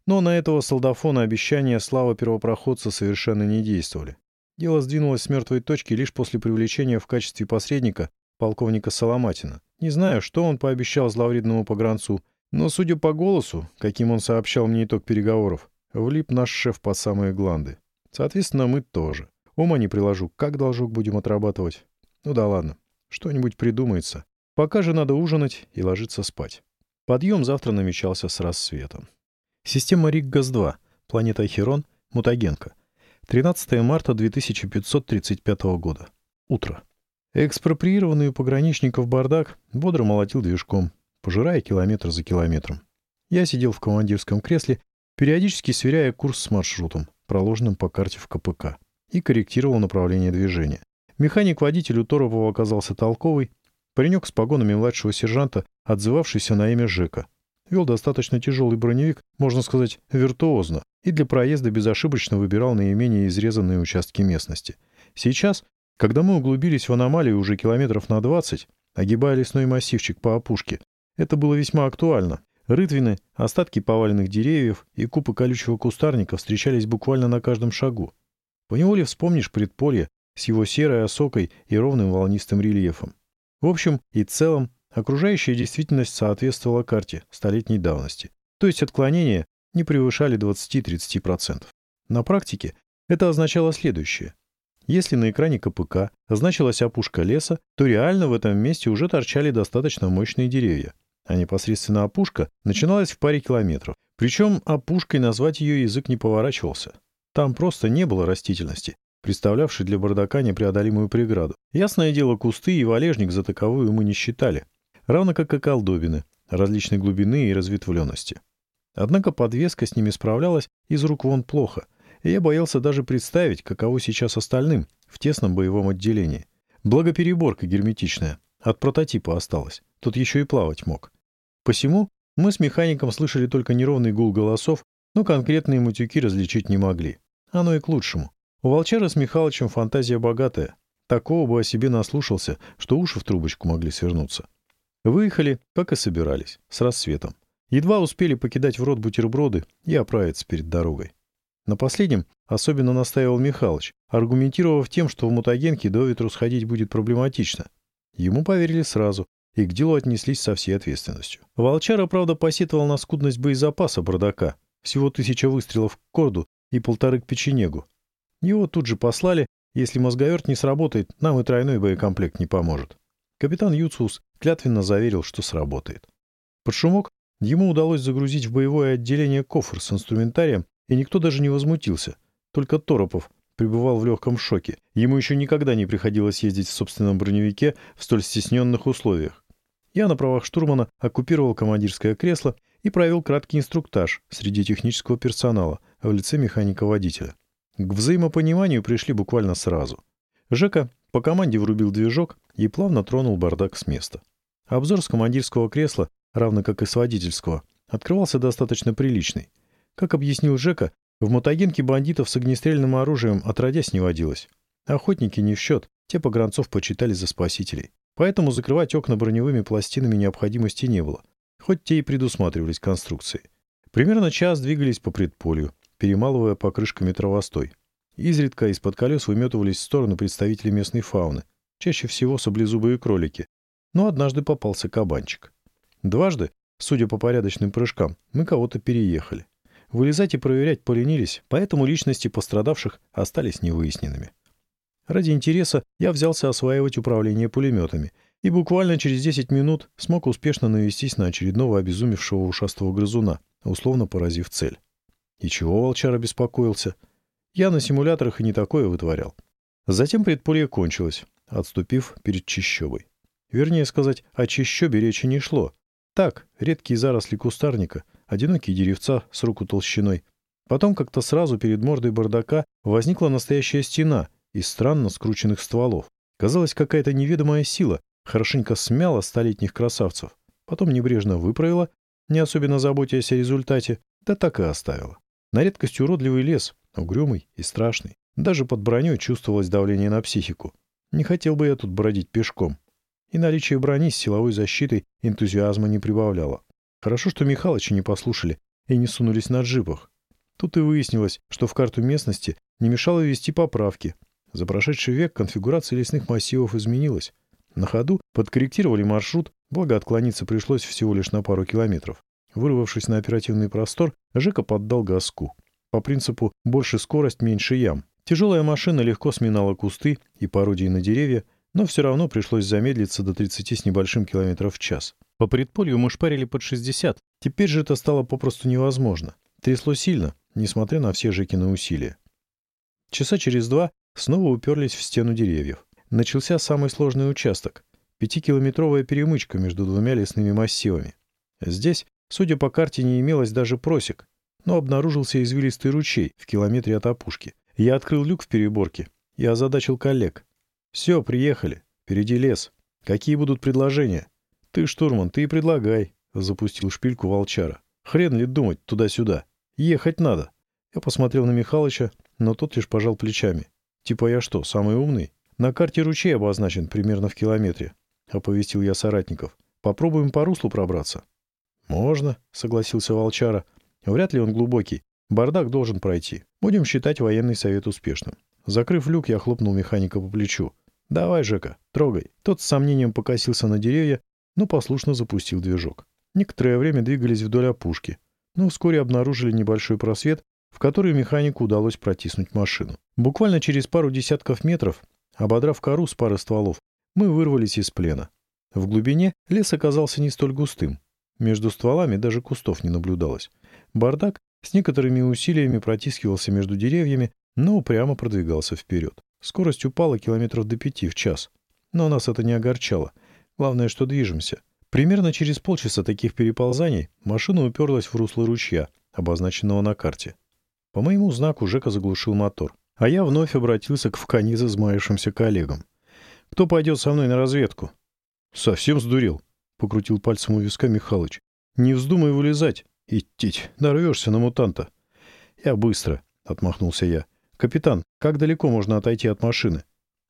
Но на этого солдафона обещания слава первопроходца совершенно не действовали. Дело сдвинулось с мертвой точки лишь после привлечения в качестве посредника полковника Соломатина. Не знаю, что он пообещал зловредному погранцу, но, судя по голосу, каким он сообщал мне итог переговоров, влип наш шеф по самые гланды. Соответственно, мы тоже. Ума не приложу, как должок будем отрабатывать. Ну да ладно, что-нибудь придумается. Пока же надо ужинать и ложиться спать. Подъем завтра намечался с рассветом. Система Риггас-2, планета Херон, Мутагенка. 13 марта 2535 года. Утро. Экспроприированный у пограничников бардак бодро молотил движком, пожирая километр за километром. Я сидел в командирском кресле, периодически сверяя курс с маршрутом, проложенным по карте в КПК, и корректировал направление движения. Механик-водитель у Торопова оказался толковый, паренек с погонами младшего сержанта, отзывавшийся на имя Жека. Вел достаточно тяжелый броневик, можно сказать, виртуозно, и для проезда безошибочно выбирал наименее изрезанные участки местности. Сейчас, когда мы углубились в аномалию уже километров на 20, огибая лесной массивчик по опушке, это было весьма актуально. Рытвины, остатки поваленных деревьев и купы колючего кустарника встречались буквально на каждом шагу. Поневоле вспомнишь предполье с его серой осокой и ровным волнистым рельефом. В общем и целом, окружающая действительность соответствовала карте столетней давности. То есть отклонения не превышали 20-30%. На практике это означало следующее. Если на экране КПК значилась опушка леса, то реально в этом месте уже торчали достаточно мощные деревья, а непосредственно опушка начиналась в паре километров. Причем опушкой назвать ее язык не поворачивался. Там просто не было растительности, представлявшей для бардака непреодолимую преграду. Ясное дело, кусты и валежник за таковую мы не считали. Равно как и колдобины, различной глубины и разветвленности. Однако подвеска с ними справлялась из рук вон плохо, и я боялся даже представить, каково сейчас остальным в тесном боевом отделении. Благо переборка герметичная, от прототипа осталась, тут еще и плавать мог. Посему мы с механиком слышали только неровный гул голосов, но конкретные мутюки различить не могли. Оно и к лучшему. У Волчара с Михалычем фантазия богатая. Такого бы о себе наслушался, что уши в трубочку могли свернуться. Выехали, как и собирались, с рассветом. Едва успели покидать в рот бутерброды и оправиться перед дорогой. На последнем особенно настаивал Михалыч, аргументировав тем, что в мутагенке до ветру сходить будет проблематично. Ему поверили сразу и к делу отнеслись со всей ответственностью. Волчара, правда, посетовал на скудность боезапаса бардака. Всего тысяча выстрелов к корду и полторы к печенегу. Его тут же послали, если мозговерт не сработает, нам и тройной боекомплект не поможет. Капитан Юциус клятвенно заверил, что сработает. Под шумок Ему удалось загрузить в боевое отделение кофр с инструментарием, и никто даже не возмутился. Только Торопов пребывал в легком шоке. Ему еще никогда не приходилось ездить в собственном броневике в столь стесненных условиях. Я на правах штурмана оккупировал командирское кресло и провел краткий инструктаж среди технического персонала в лице механика-водителя. К взаимопониманию пришли буквально сразу. Жека по команде врубил движок и плавно тронул бардак с места. Обзор с командирского кресла равно как и с водительского, открывался достаточно приличный. Как объяснил Жека, в мотогенке бандитов с огнестрельным оружием отродясь не водилось. Охотники не в счет, те погранцов почитали за спасителей. Поэтому закрывать окна броневыми пластинами необходимости не было, хоть те и предусматривались конструкцией. Примерно час двигались по предполью, перемалывая покрышками травостой. Изредка из-под колес выметывались в сторону представители местной фауны, чаще всего саблезубые кролики, но однажды попался кабанчик. Дважды, судя по порядочным прыжкам, мы кого-то переехали. Вылезать и проверять поленились, поэтому личности пострадавших остались невыясненными. Ради интереса я взялся осваивать управление пулеметами и буквально через 10 минут смог успешно навестись на очередного обезумевшего ушастого грызуна, условно поразив цель. И чего волчара беспокоился? Я на симуляторах и не такое вытворял. Затем предполье кончилось, отступив перед чищобой. Вернее сказать, о чищобе речи не шло, так, редкие заросли кустарника, одинокие деревца с руку толщиной. Потом как-то сразу перед мордой бардака возникла настоящая стена из странно скрученных стволов. Казалось, какая-то неведомая сила хорошенько смяла столетних красавцев, потом небрежно выправила, не особенно заботясь о результате, да так и оставила. На редкость уродливый лес, угрюмый и страшный. Даже под броней чувствовалось давление на психику. Не хотел бы я тут бродить пешком. И наличие брони с силовой защитой энтузиазма не прибавляло. Хорошо, что Михалыча не послушали и не сунулись на джипах. Тут и выяснилось, что в карту местности не мешало ввести поправки. За прошедший век конфигурация лесных массивов изменилась. На ходу подкорректировали маршрут, благо отклониться пришлось всего лишь на пару километров. Вырвавшись на оперативный простор, Жека поддал газку. По принципу «больше скорость, меньше ям». Тяжелая машина легко сминала кусты и пародии на деревья, но все равно пришлось замедлиться до 30 с небольшим километров в час. По предполью мы шпарили под 60. Теперь же это стало попросту невозможно. Трясло сильно, несмотря на все Жекины усилия. Часа через два снова уперлись в стену деревьев. Начался самый сложный участок — пятикилометровая перемычка между двумя лесными массивами. Здесь, судя по карте, не имелось даже просек, но обнаружился извилистый ручей в километре от опушки. Я открыл люк в переборке и озадачил коллег. «Все, приехали. Впереди лес. Какие будут предложения?» «Ты, штурман, ты и предлагай», — запустил шпильку волчара. «Хрен ли думать туда-сюда? Ехать надо». Я посмотрел на Михалыча, но тот лишь пожал плечами. «Типа я что, самый умный?» «На карте ручей обозначен примерно в километре», — оповестил я соратников. «Попробуем по руслу пробраться». «Можно», — согласился волчара. «Вряд ли он глубокий. Бардак должен пройти. Будем считать военный совет успешным». Закрыв люк, я хлопнул механика по плечу. «Давай, Жека, трогай». Тот с сомнением покосился на деревья, но послушно запустил движок. Некоторое время двигались вдоль опушки, но вскоре обнаружили небольшой просвет, в который механику удалось протиснуть машину. Буквально через пару десятков метров, ободрав кору с пары стволов, мы вырвались из плена. В глубине лес оказался не столь густым. Между стволами даже кустов не наблюдалось. Бардак с некоторыми усилиями протискивался между деревьями, но упрямо продвигался вперед. Скорость упала километров до пяти в час. Но нас это не огорчало. Главное, что движемся. Примерно через полчаса таких переползаний машина уперлась в русло ручья, обозначенного на карте. По моему знаку Жека заглушил мотор. А я вновь обратился к вканиз измаявшимся коллегам. «Кто пойдет со мной на разведку?» «Совсем сдурел», — покрутил пальцем у виска Михалыч. «Не вздумай вылезать. Идти, нарвешься на мутанта». «Я быстро», — отмахнулся я. «Капитан, как далеко можно отойти от машины?»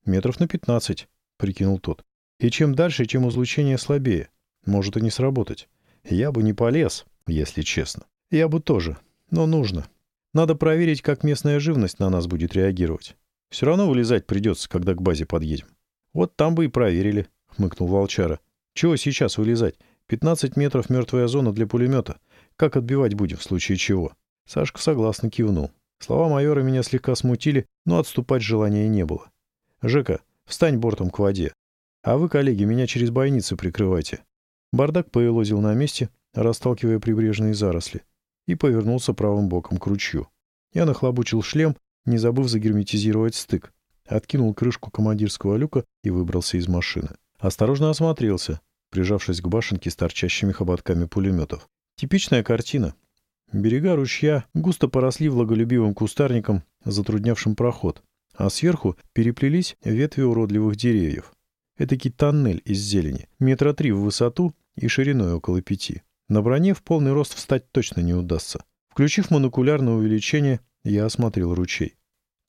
«Метров на пятнадцать», — прикинул тот. «И чем дальше, тем излучение слабее. Может и не сработать. Я бы не полез, если честно. Я бы тоже, но нужно. Надо проверить, как местная живность на нас будет реагировать. Все равно вылезать придется, когда к базе подъедем». «Вот там бы и проверили», — хмыкнул Волчара. «Чего сейчас вылезать? 15 метров мертвая зона для пулемета. Как отбивать будем в случае чего?» Сашка согласно кивнул. Слова майора меня слегка смутили, но отступать желания не было. «Жека, встань бортом к воде. А вы, коллеги, меня через бойницы прикрывайте». Бардак поелозил на месте, расталкивая прибрежные заросли, и повернулся правым боком к ручью. Я нахлобучил шлем, не забыв загерметизировать стык, откинул крышку командирского люка и выбрался из машины. Осторожно осмотрелся, прижавшись к башенке с торчащими хоботками пулеметов. Типичная картина. Берега ручья густо поросли влаголюбивым кустарником, затруднявшим проход, а сверху переплелись ветви уродливых деревьев. Этакий тоннель из зелени, метра три в высоту и шириной около пяти. На броне в полный рост встать точно не удастся. Включив монокулярное увеличение, я осмотрел ручей.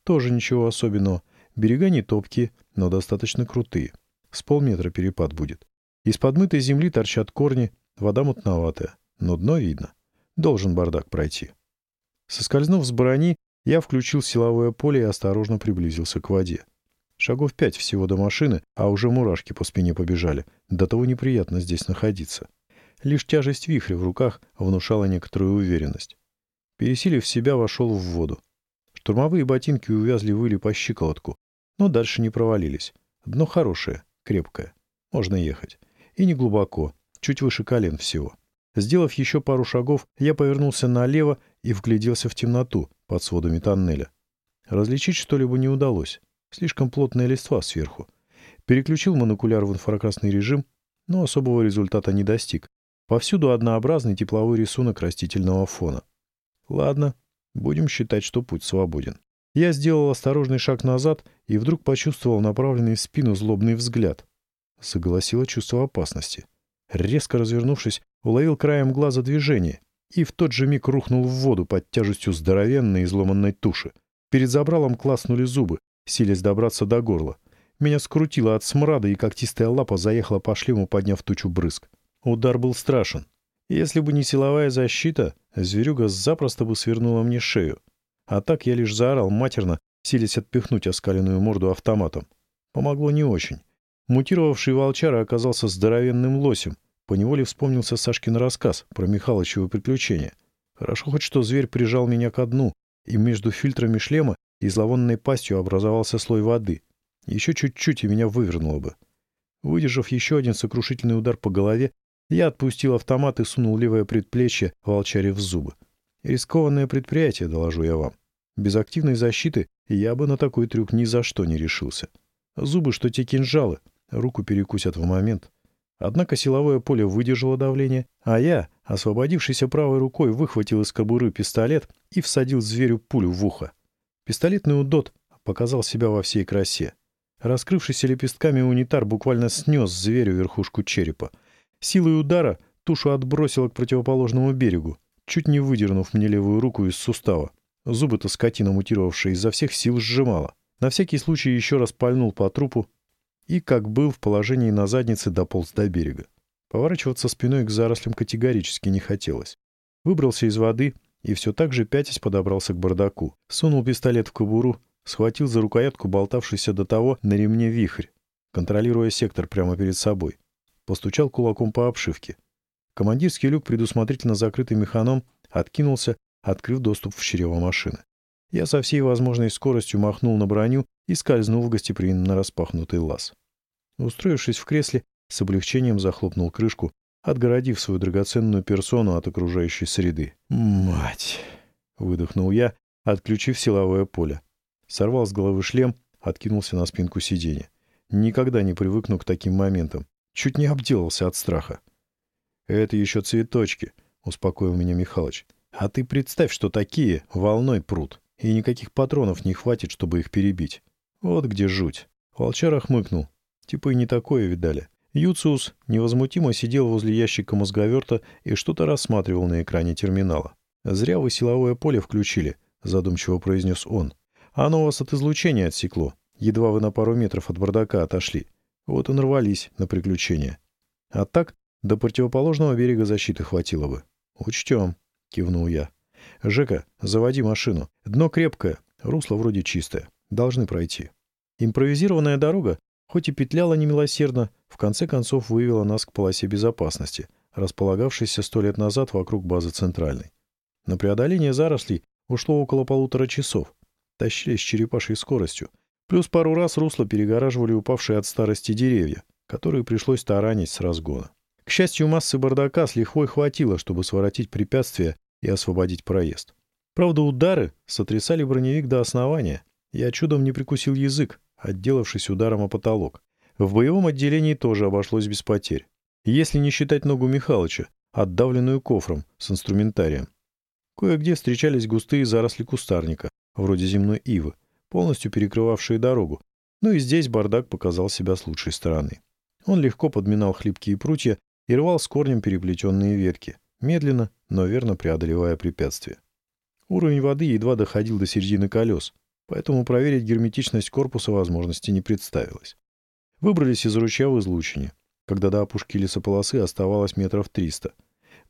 Тоже ничего особенного. Берега не топкие, но достаточно крутые. С полметра перепад будет. Из подмытой земли торчат корни, вода мутноватая, но дно видно. Должен бардак пройти. Соскользнув с брони, я включил силовое поле и осторожно приблизился к воде. Шагов пять всего до машины, а уже мурашки по спине побежали. До того неприятно здесь находиться. Лишь тяжесть вихря в руках внушала некоторую уверенность. Пересилив себя, вошел в воду. Штурмовые ботинки увязли выли по щиколотку, но дальше не провалились. Дно хорошее, крепкое. Можно ехать. И не глубоко, чуть выше колен всего. Сделав еще пару шагов, я повернулся налево и вгляделся в темноту под сводами тоннеля. Различить что-либо не удалось. Слишком плотная листва сверху. Переключил монокуляр в инфракрасный режим, но особого результата не достиг. Повсюду однообразный тепловой рисунок растительного фона. Ладно, Будем считать, что путь свободен. Я сделал осторожный шаг назад и вдруг почувствовал направленный в спину злобный взгляд. Согласило чувство опасности. Резко развернувшись, уловил краем глаза движение и в тот же миг рухнул в воду под тяжестью здоровенной изломанной туши. Перед забралом класнули зубы, силясь добраться до горла. Меня скрутило от смрада, и когтистая лапа заехала по шлему, подняв тучу брызг. Удар был страшен. Если бы не силовая защита, зверюга запросто бы свернула мне шею. А так я лишь заорал матерно, силясь отпихнуть оскаленную морду автоматом. Помогло не очень. Мутировавший волчара оказался здоровенным лосем. Поневоле вспомнился Сашкин рассказ про Михалычево приключение. Хорошо хоть что зверь прижал меня ко дну, и между фильтрами шлема и зловонной пастью образовался слой воды. Еще чуть-чуть, и меня вывернуло бы. Выдержав еще один сокрушительный удар по голове, я отпустил автомат и сунул левое предплечье волчаре в зубы. Рискованное предприятие, доложу я вам. Без активной защиты я бы на такой трюк ни за что не решился. Зубы, что те кинжалы, руку перекусят в момент. Однако силовое поле выдержало давление, а я, освободившийся правой рукой, выхватил из кобуры пистолет и всадил зверю пулю в ухо. Пистолетный удот показал себя во всей красе. Раскрывшийся лепестками унитар буквально снес зверю верхушку черепа. Силой удара тушу отбросило к противоположному берегу, чуть не выдернув мне левую руку из сустава. Зубы-то скотина, мутировавшая изо всех сил, сжимала. На всякий случай еще раз пальнул по трупу, и, как был в положении на заднице, дополз до берега. Поворачиваться спиной к зарослям категорически не хотелось. Выбрался из воды и все так же пятясь подобрался к бардаку. Сунул пистолет в кобуру, схватил за рукоятку болтавшийся до того на ремне вихрь, контролируя сектор прямо перед собой. Постучал кулаком по обшивке. Командирский люк, предусмотрительно закрытый механом, откинулся, открыв доступ в чрево машины. Я со всей возможной скоростью махнул на броню и скользнул в гостеприимно распахнутый лаз. Устроившись в кресле, с облегчением захлопнул крышку, отгородив свою драгоценную персону от окружающей среды. «Мать!» — выдохнул я, отключив силовое поле. Сорвал с головы шлем, откинулся на спинку сиденья. Никогда не привыкну к таким моментам. Чуть не обделался от страха. «Это еще цветочки», — успокоил меня Михалыч. «А ты представь, что такие волной прут, и никаких патронов не хватит, чтобы их перебить. Вот где жуть». Волчара хмыкнул. Типа и не такое видали. Юциус невозмутимо сидел возле ящика мозговерта и что-то рассматривал на экране терминала. «Зря вы силовое поле включили», — задумчиво произнес он. «Оно вас от излучения отсекло. Едва вы на пару метров от бардака отошли. Вот и нарвались на приключения. А так, до противоположного берега защиты хватило бы». «Учтем», — кивнул я. «Жека, заводи машину. Дно крепкое, русло вроде чистое. Должны пройти». Импровизированная дорога Хоть и петляла немилосердно, в конце концов вывела нас к полосе безопасности, располагавшейся сто лет назад вокруг базы Центральной. На преодоление зарослей ушло около полутора часов. Тащились черепашьей скоростью. Плюс пару раз русло перегораживали упавшие от старости деревья, которые пришлось таранить с разгона. К счастью, массы бардака с лихвой хватило, чтобы своротить препятствия и освободить проезд. Правда, удары сотрясали броневик до основания. Я чудом не прикусил язык, отделавшись ударом о потолок. В боевом отделении тоже обошлось без потерь. Если не считать ногу Михалыча, отдавленную кофром с инструментарием. Кое-где встречались густые заросли кустарника, вроде земной ивы, полностью перекрывавшие дорогу. Ну и здесь бардак показал себя с лучшей стороны. Он легко подминал хлипкие прутья и рвал с корнем переплетенные ветки, медленно, но верно преодолевая препятствия. Уровень воды едва доходил до середины колес, поэтому проверить герметичность корпуса возможности не представилось. Выбрались из ручья в излучине, когда до опушки лесополосы оставалось метров триста.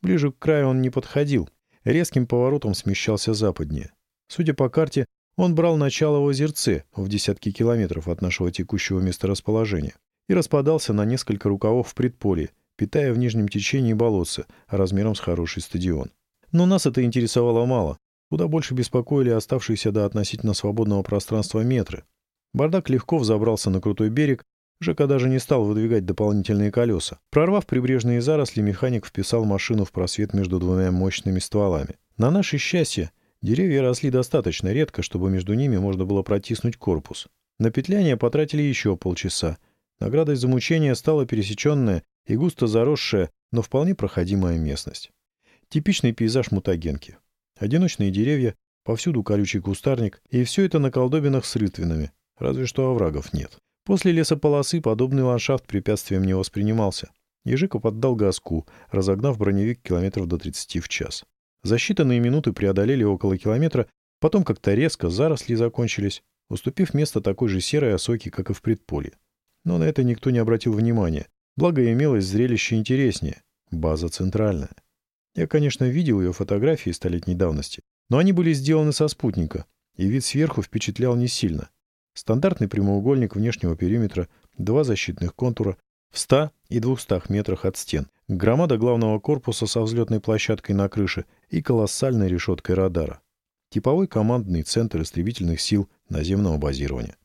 Ближе к краю он не подходил, резким поворотом смещался западнее. Судя по карте, он брал начало в озерце в десятки километров от нашего текущего месторасположения и распадался на несколько рукавов в предполье, питая в нижнем течении болотца размером с хороший стадион. Но нас это интересовало мало. Куда больше беспокоили оставшиеся до относительно свободного пространства метры. Бардак легко взобрался на крутой берег, Жека даже не стал выдвигать дополнительные колеса. Прорвав прибрежные заросли, механик вписал машину в просвет между двумя мощными стволами. На наше счастье, деревья росли достаточно редко, чтобы между ними можно было протиснуть корпус. На петляние потратили еще полчаса. Наградой за мучение стала пересеченная и густо заросшая, но вполне проходимая местность. Типичный пейзаж мутагенки. Одиночные деревья, Повсюду колючий кустарник, и все это на колдобинах с рытвинами, разве что оврагов нет. После лесополосы подобный ландшафт препятствием не воспринимался. Ежика поддал газку, разогнав броневик километров до 30 в час. За считанные минуты преодолели около километра, потом как-то резко заросли закончились, уступив место такой же серой осоке, как и в предполье. Но на это никто не обратил внимания. Благо имелось зрелище интереснее. База центральная. Я, конечно, видел ее фотографии столетней давности, но они были сделаны со спутника, и вид сверху впечатлял не сильно. Стандартный прямоугольник внешнего периметра, два защитных контура в 100 и 200 метрах от стен, громада главного корпуса со взлетной площадкой на крыше и колоссальной решеткой радара. Типовой командный центр истребительных сил наземного базирования.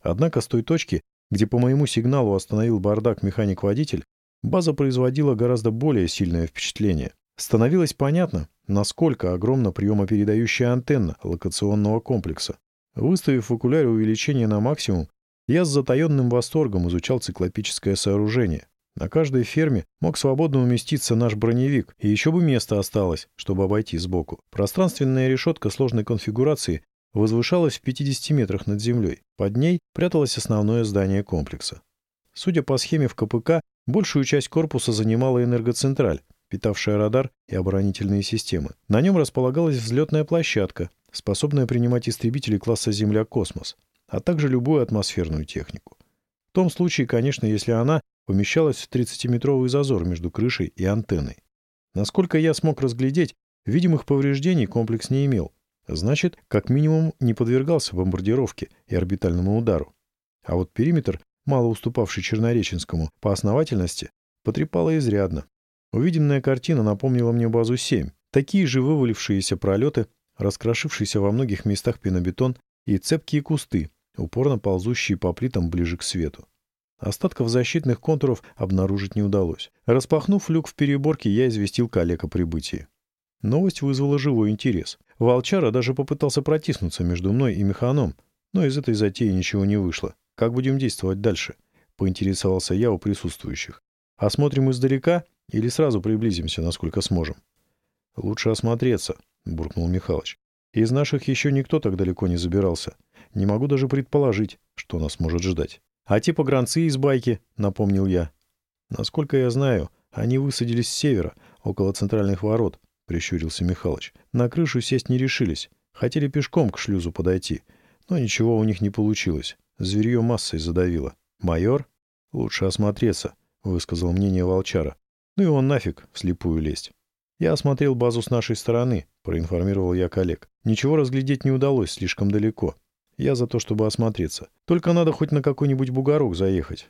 Однако с той точки, где по моему сигналу остановил бардак механик-водитель, база производила гораздо более сильное впечатление. Становилось понятно, насколько огромна приемопередающая антенна локационного комплекса. Выставив в окуляре увеличение на максимум, я с затаенным восторгом изучал циклопическое сооружение. На каждой ферме мог свободно уместиться наш броневик, и еще бы место осталось, чтобы обойти сбоку. Пространственная решетка сложной конфигурации возвышалась в 50 метрах над землей. Под ней пряталось основное здание комплекса. Судя по схеме в КПК, большую часть корпуса занимала энергоцентраль, питавшая радар и оборонительные системы. На нем располагалась взлетная площадка, способная принимать истребители класса «Земля-космос», а также любую атмосферную технику. В том случае, конечно, если она помещалась в 30-метровый зазор между крышей и антенной. Насколько я смог разглядеть, видимых повреждений комплекс не имел. Значит, как минимум не подвергался бомбардировке и орбитальному удару. А вот периметр, мало уступавший Чернореченскому по основательности, потрепало изрядно. Увиденная картина напомнила мне базу 7. Такие же вывалившиеся пролеты, раскрошившийся во многих местах пенобетон и цепкие кусты, упорно ползущие по плитам ближе к свету. Остатков защитных контуров обнаружить не удалось. Распахнув люк в переборке, я известил коллег о прибытии. Новость вызвала живой интерес. Волчара даже попытался протиснуться между мной и механом, но из этой затеи ничего не вышло. Как будем действовать дальше? Поинтересовался я у присутствующих. Осмотрим издалека или сразу приблизимся, насколько сможем? Лучше осмотреться, буркнул Михалыч. Из наших еще никто так далеко не забирался. Не могу даже предположить, что нас может ждать. А типа гранцы из байки, напомнил я. Насколько я знаю, они высадились с севера, около центральных ворот, прищурился Михалыч. На крышу сесть не решились. Хотели пешком к шлюзу подойти. Но ничего у них не получилось. Зверье массой задавило. Майор? Лучше осмотреться, высказал мнение волчара. Ну и он нафиг вслепую лезть. Я осмотрел базу с нашей стороны, проинформировал я коллег. Ничего разглядеть не удалось, слишком далеко. Я за то, чтобы осмотреться. Только надо хоть на какой-нибудь бугорок заехать.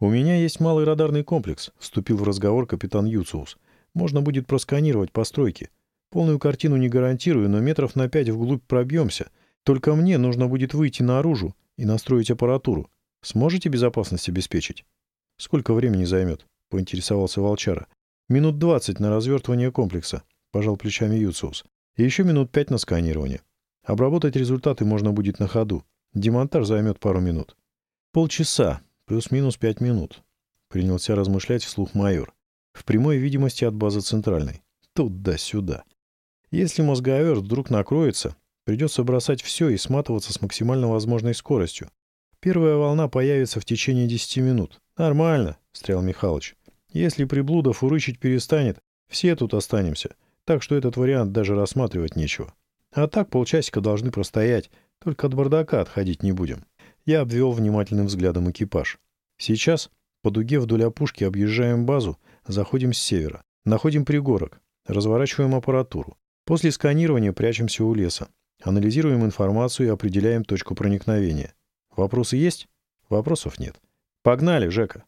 У меня есть малый радарный комплекс, вступил в разговор капитан Юциус. Можно будет просканировать постройки. Полную картину не гарантирую, но метров на пять вглубь пробьемся. Только мне нужно будет выйти наружу и настроить аппаратуру. Сможете безопасность обеспечить? Сколько времени займет? Поинтересовался Волчара. Минут двадцать на развертывание комплекса, пожал плечами Юциус. И еще минут пять на сканирование. Обработать результаты можно будет на ходу. Демонтаж займет пару минут. Полчаса, плюс-минус пять минут. Принялся размышлять вслух майор. В прямой видимости от базы центральной. Туда-сюда. Если мозговер вдруг накроется, придется бросать все и сматываться с максимально возможной скоростью. Первая волна появится в течение 10 минут. Нормально, встрял Михалыч. Если приблудов урычить перестанет, все тут останемся. Так что этот вариант даже рассматривать нечего. А так полчасика должны простоять, только от бардака отходить не будем. Я обвел внимательным взглядом экипаж. Сейчас по дуге вдоль опушки объезжаем базу, заходим с севера, находим пригорок, разворачиваем аппаратуру. После сканирования прячемся у леса, анализируем информацию и определяем точку проникновения. Вопросы есть? Вопросов нет. Погнали, Жека.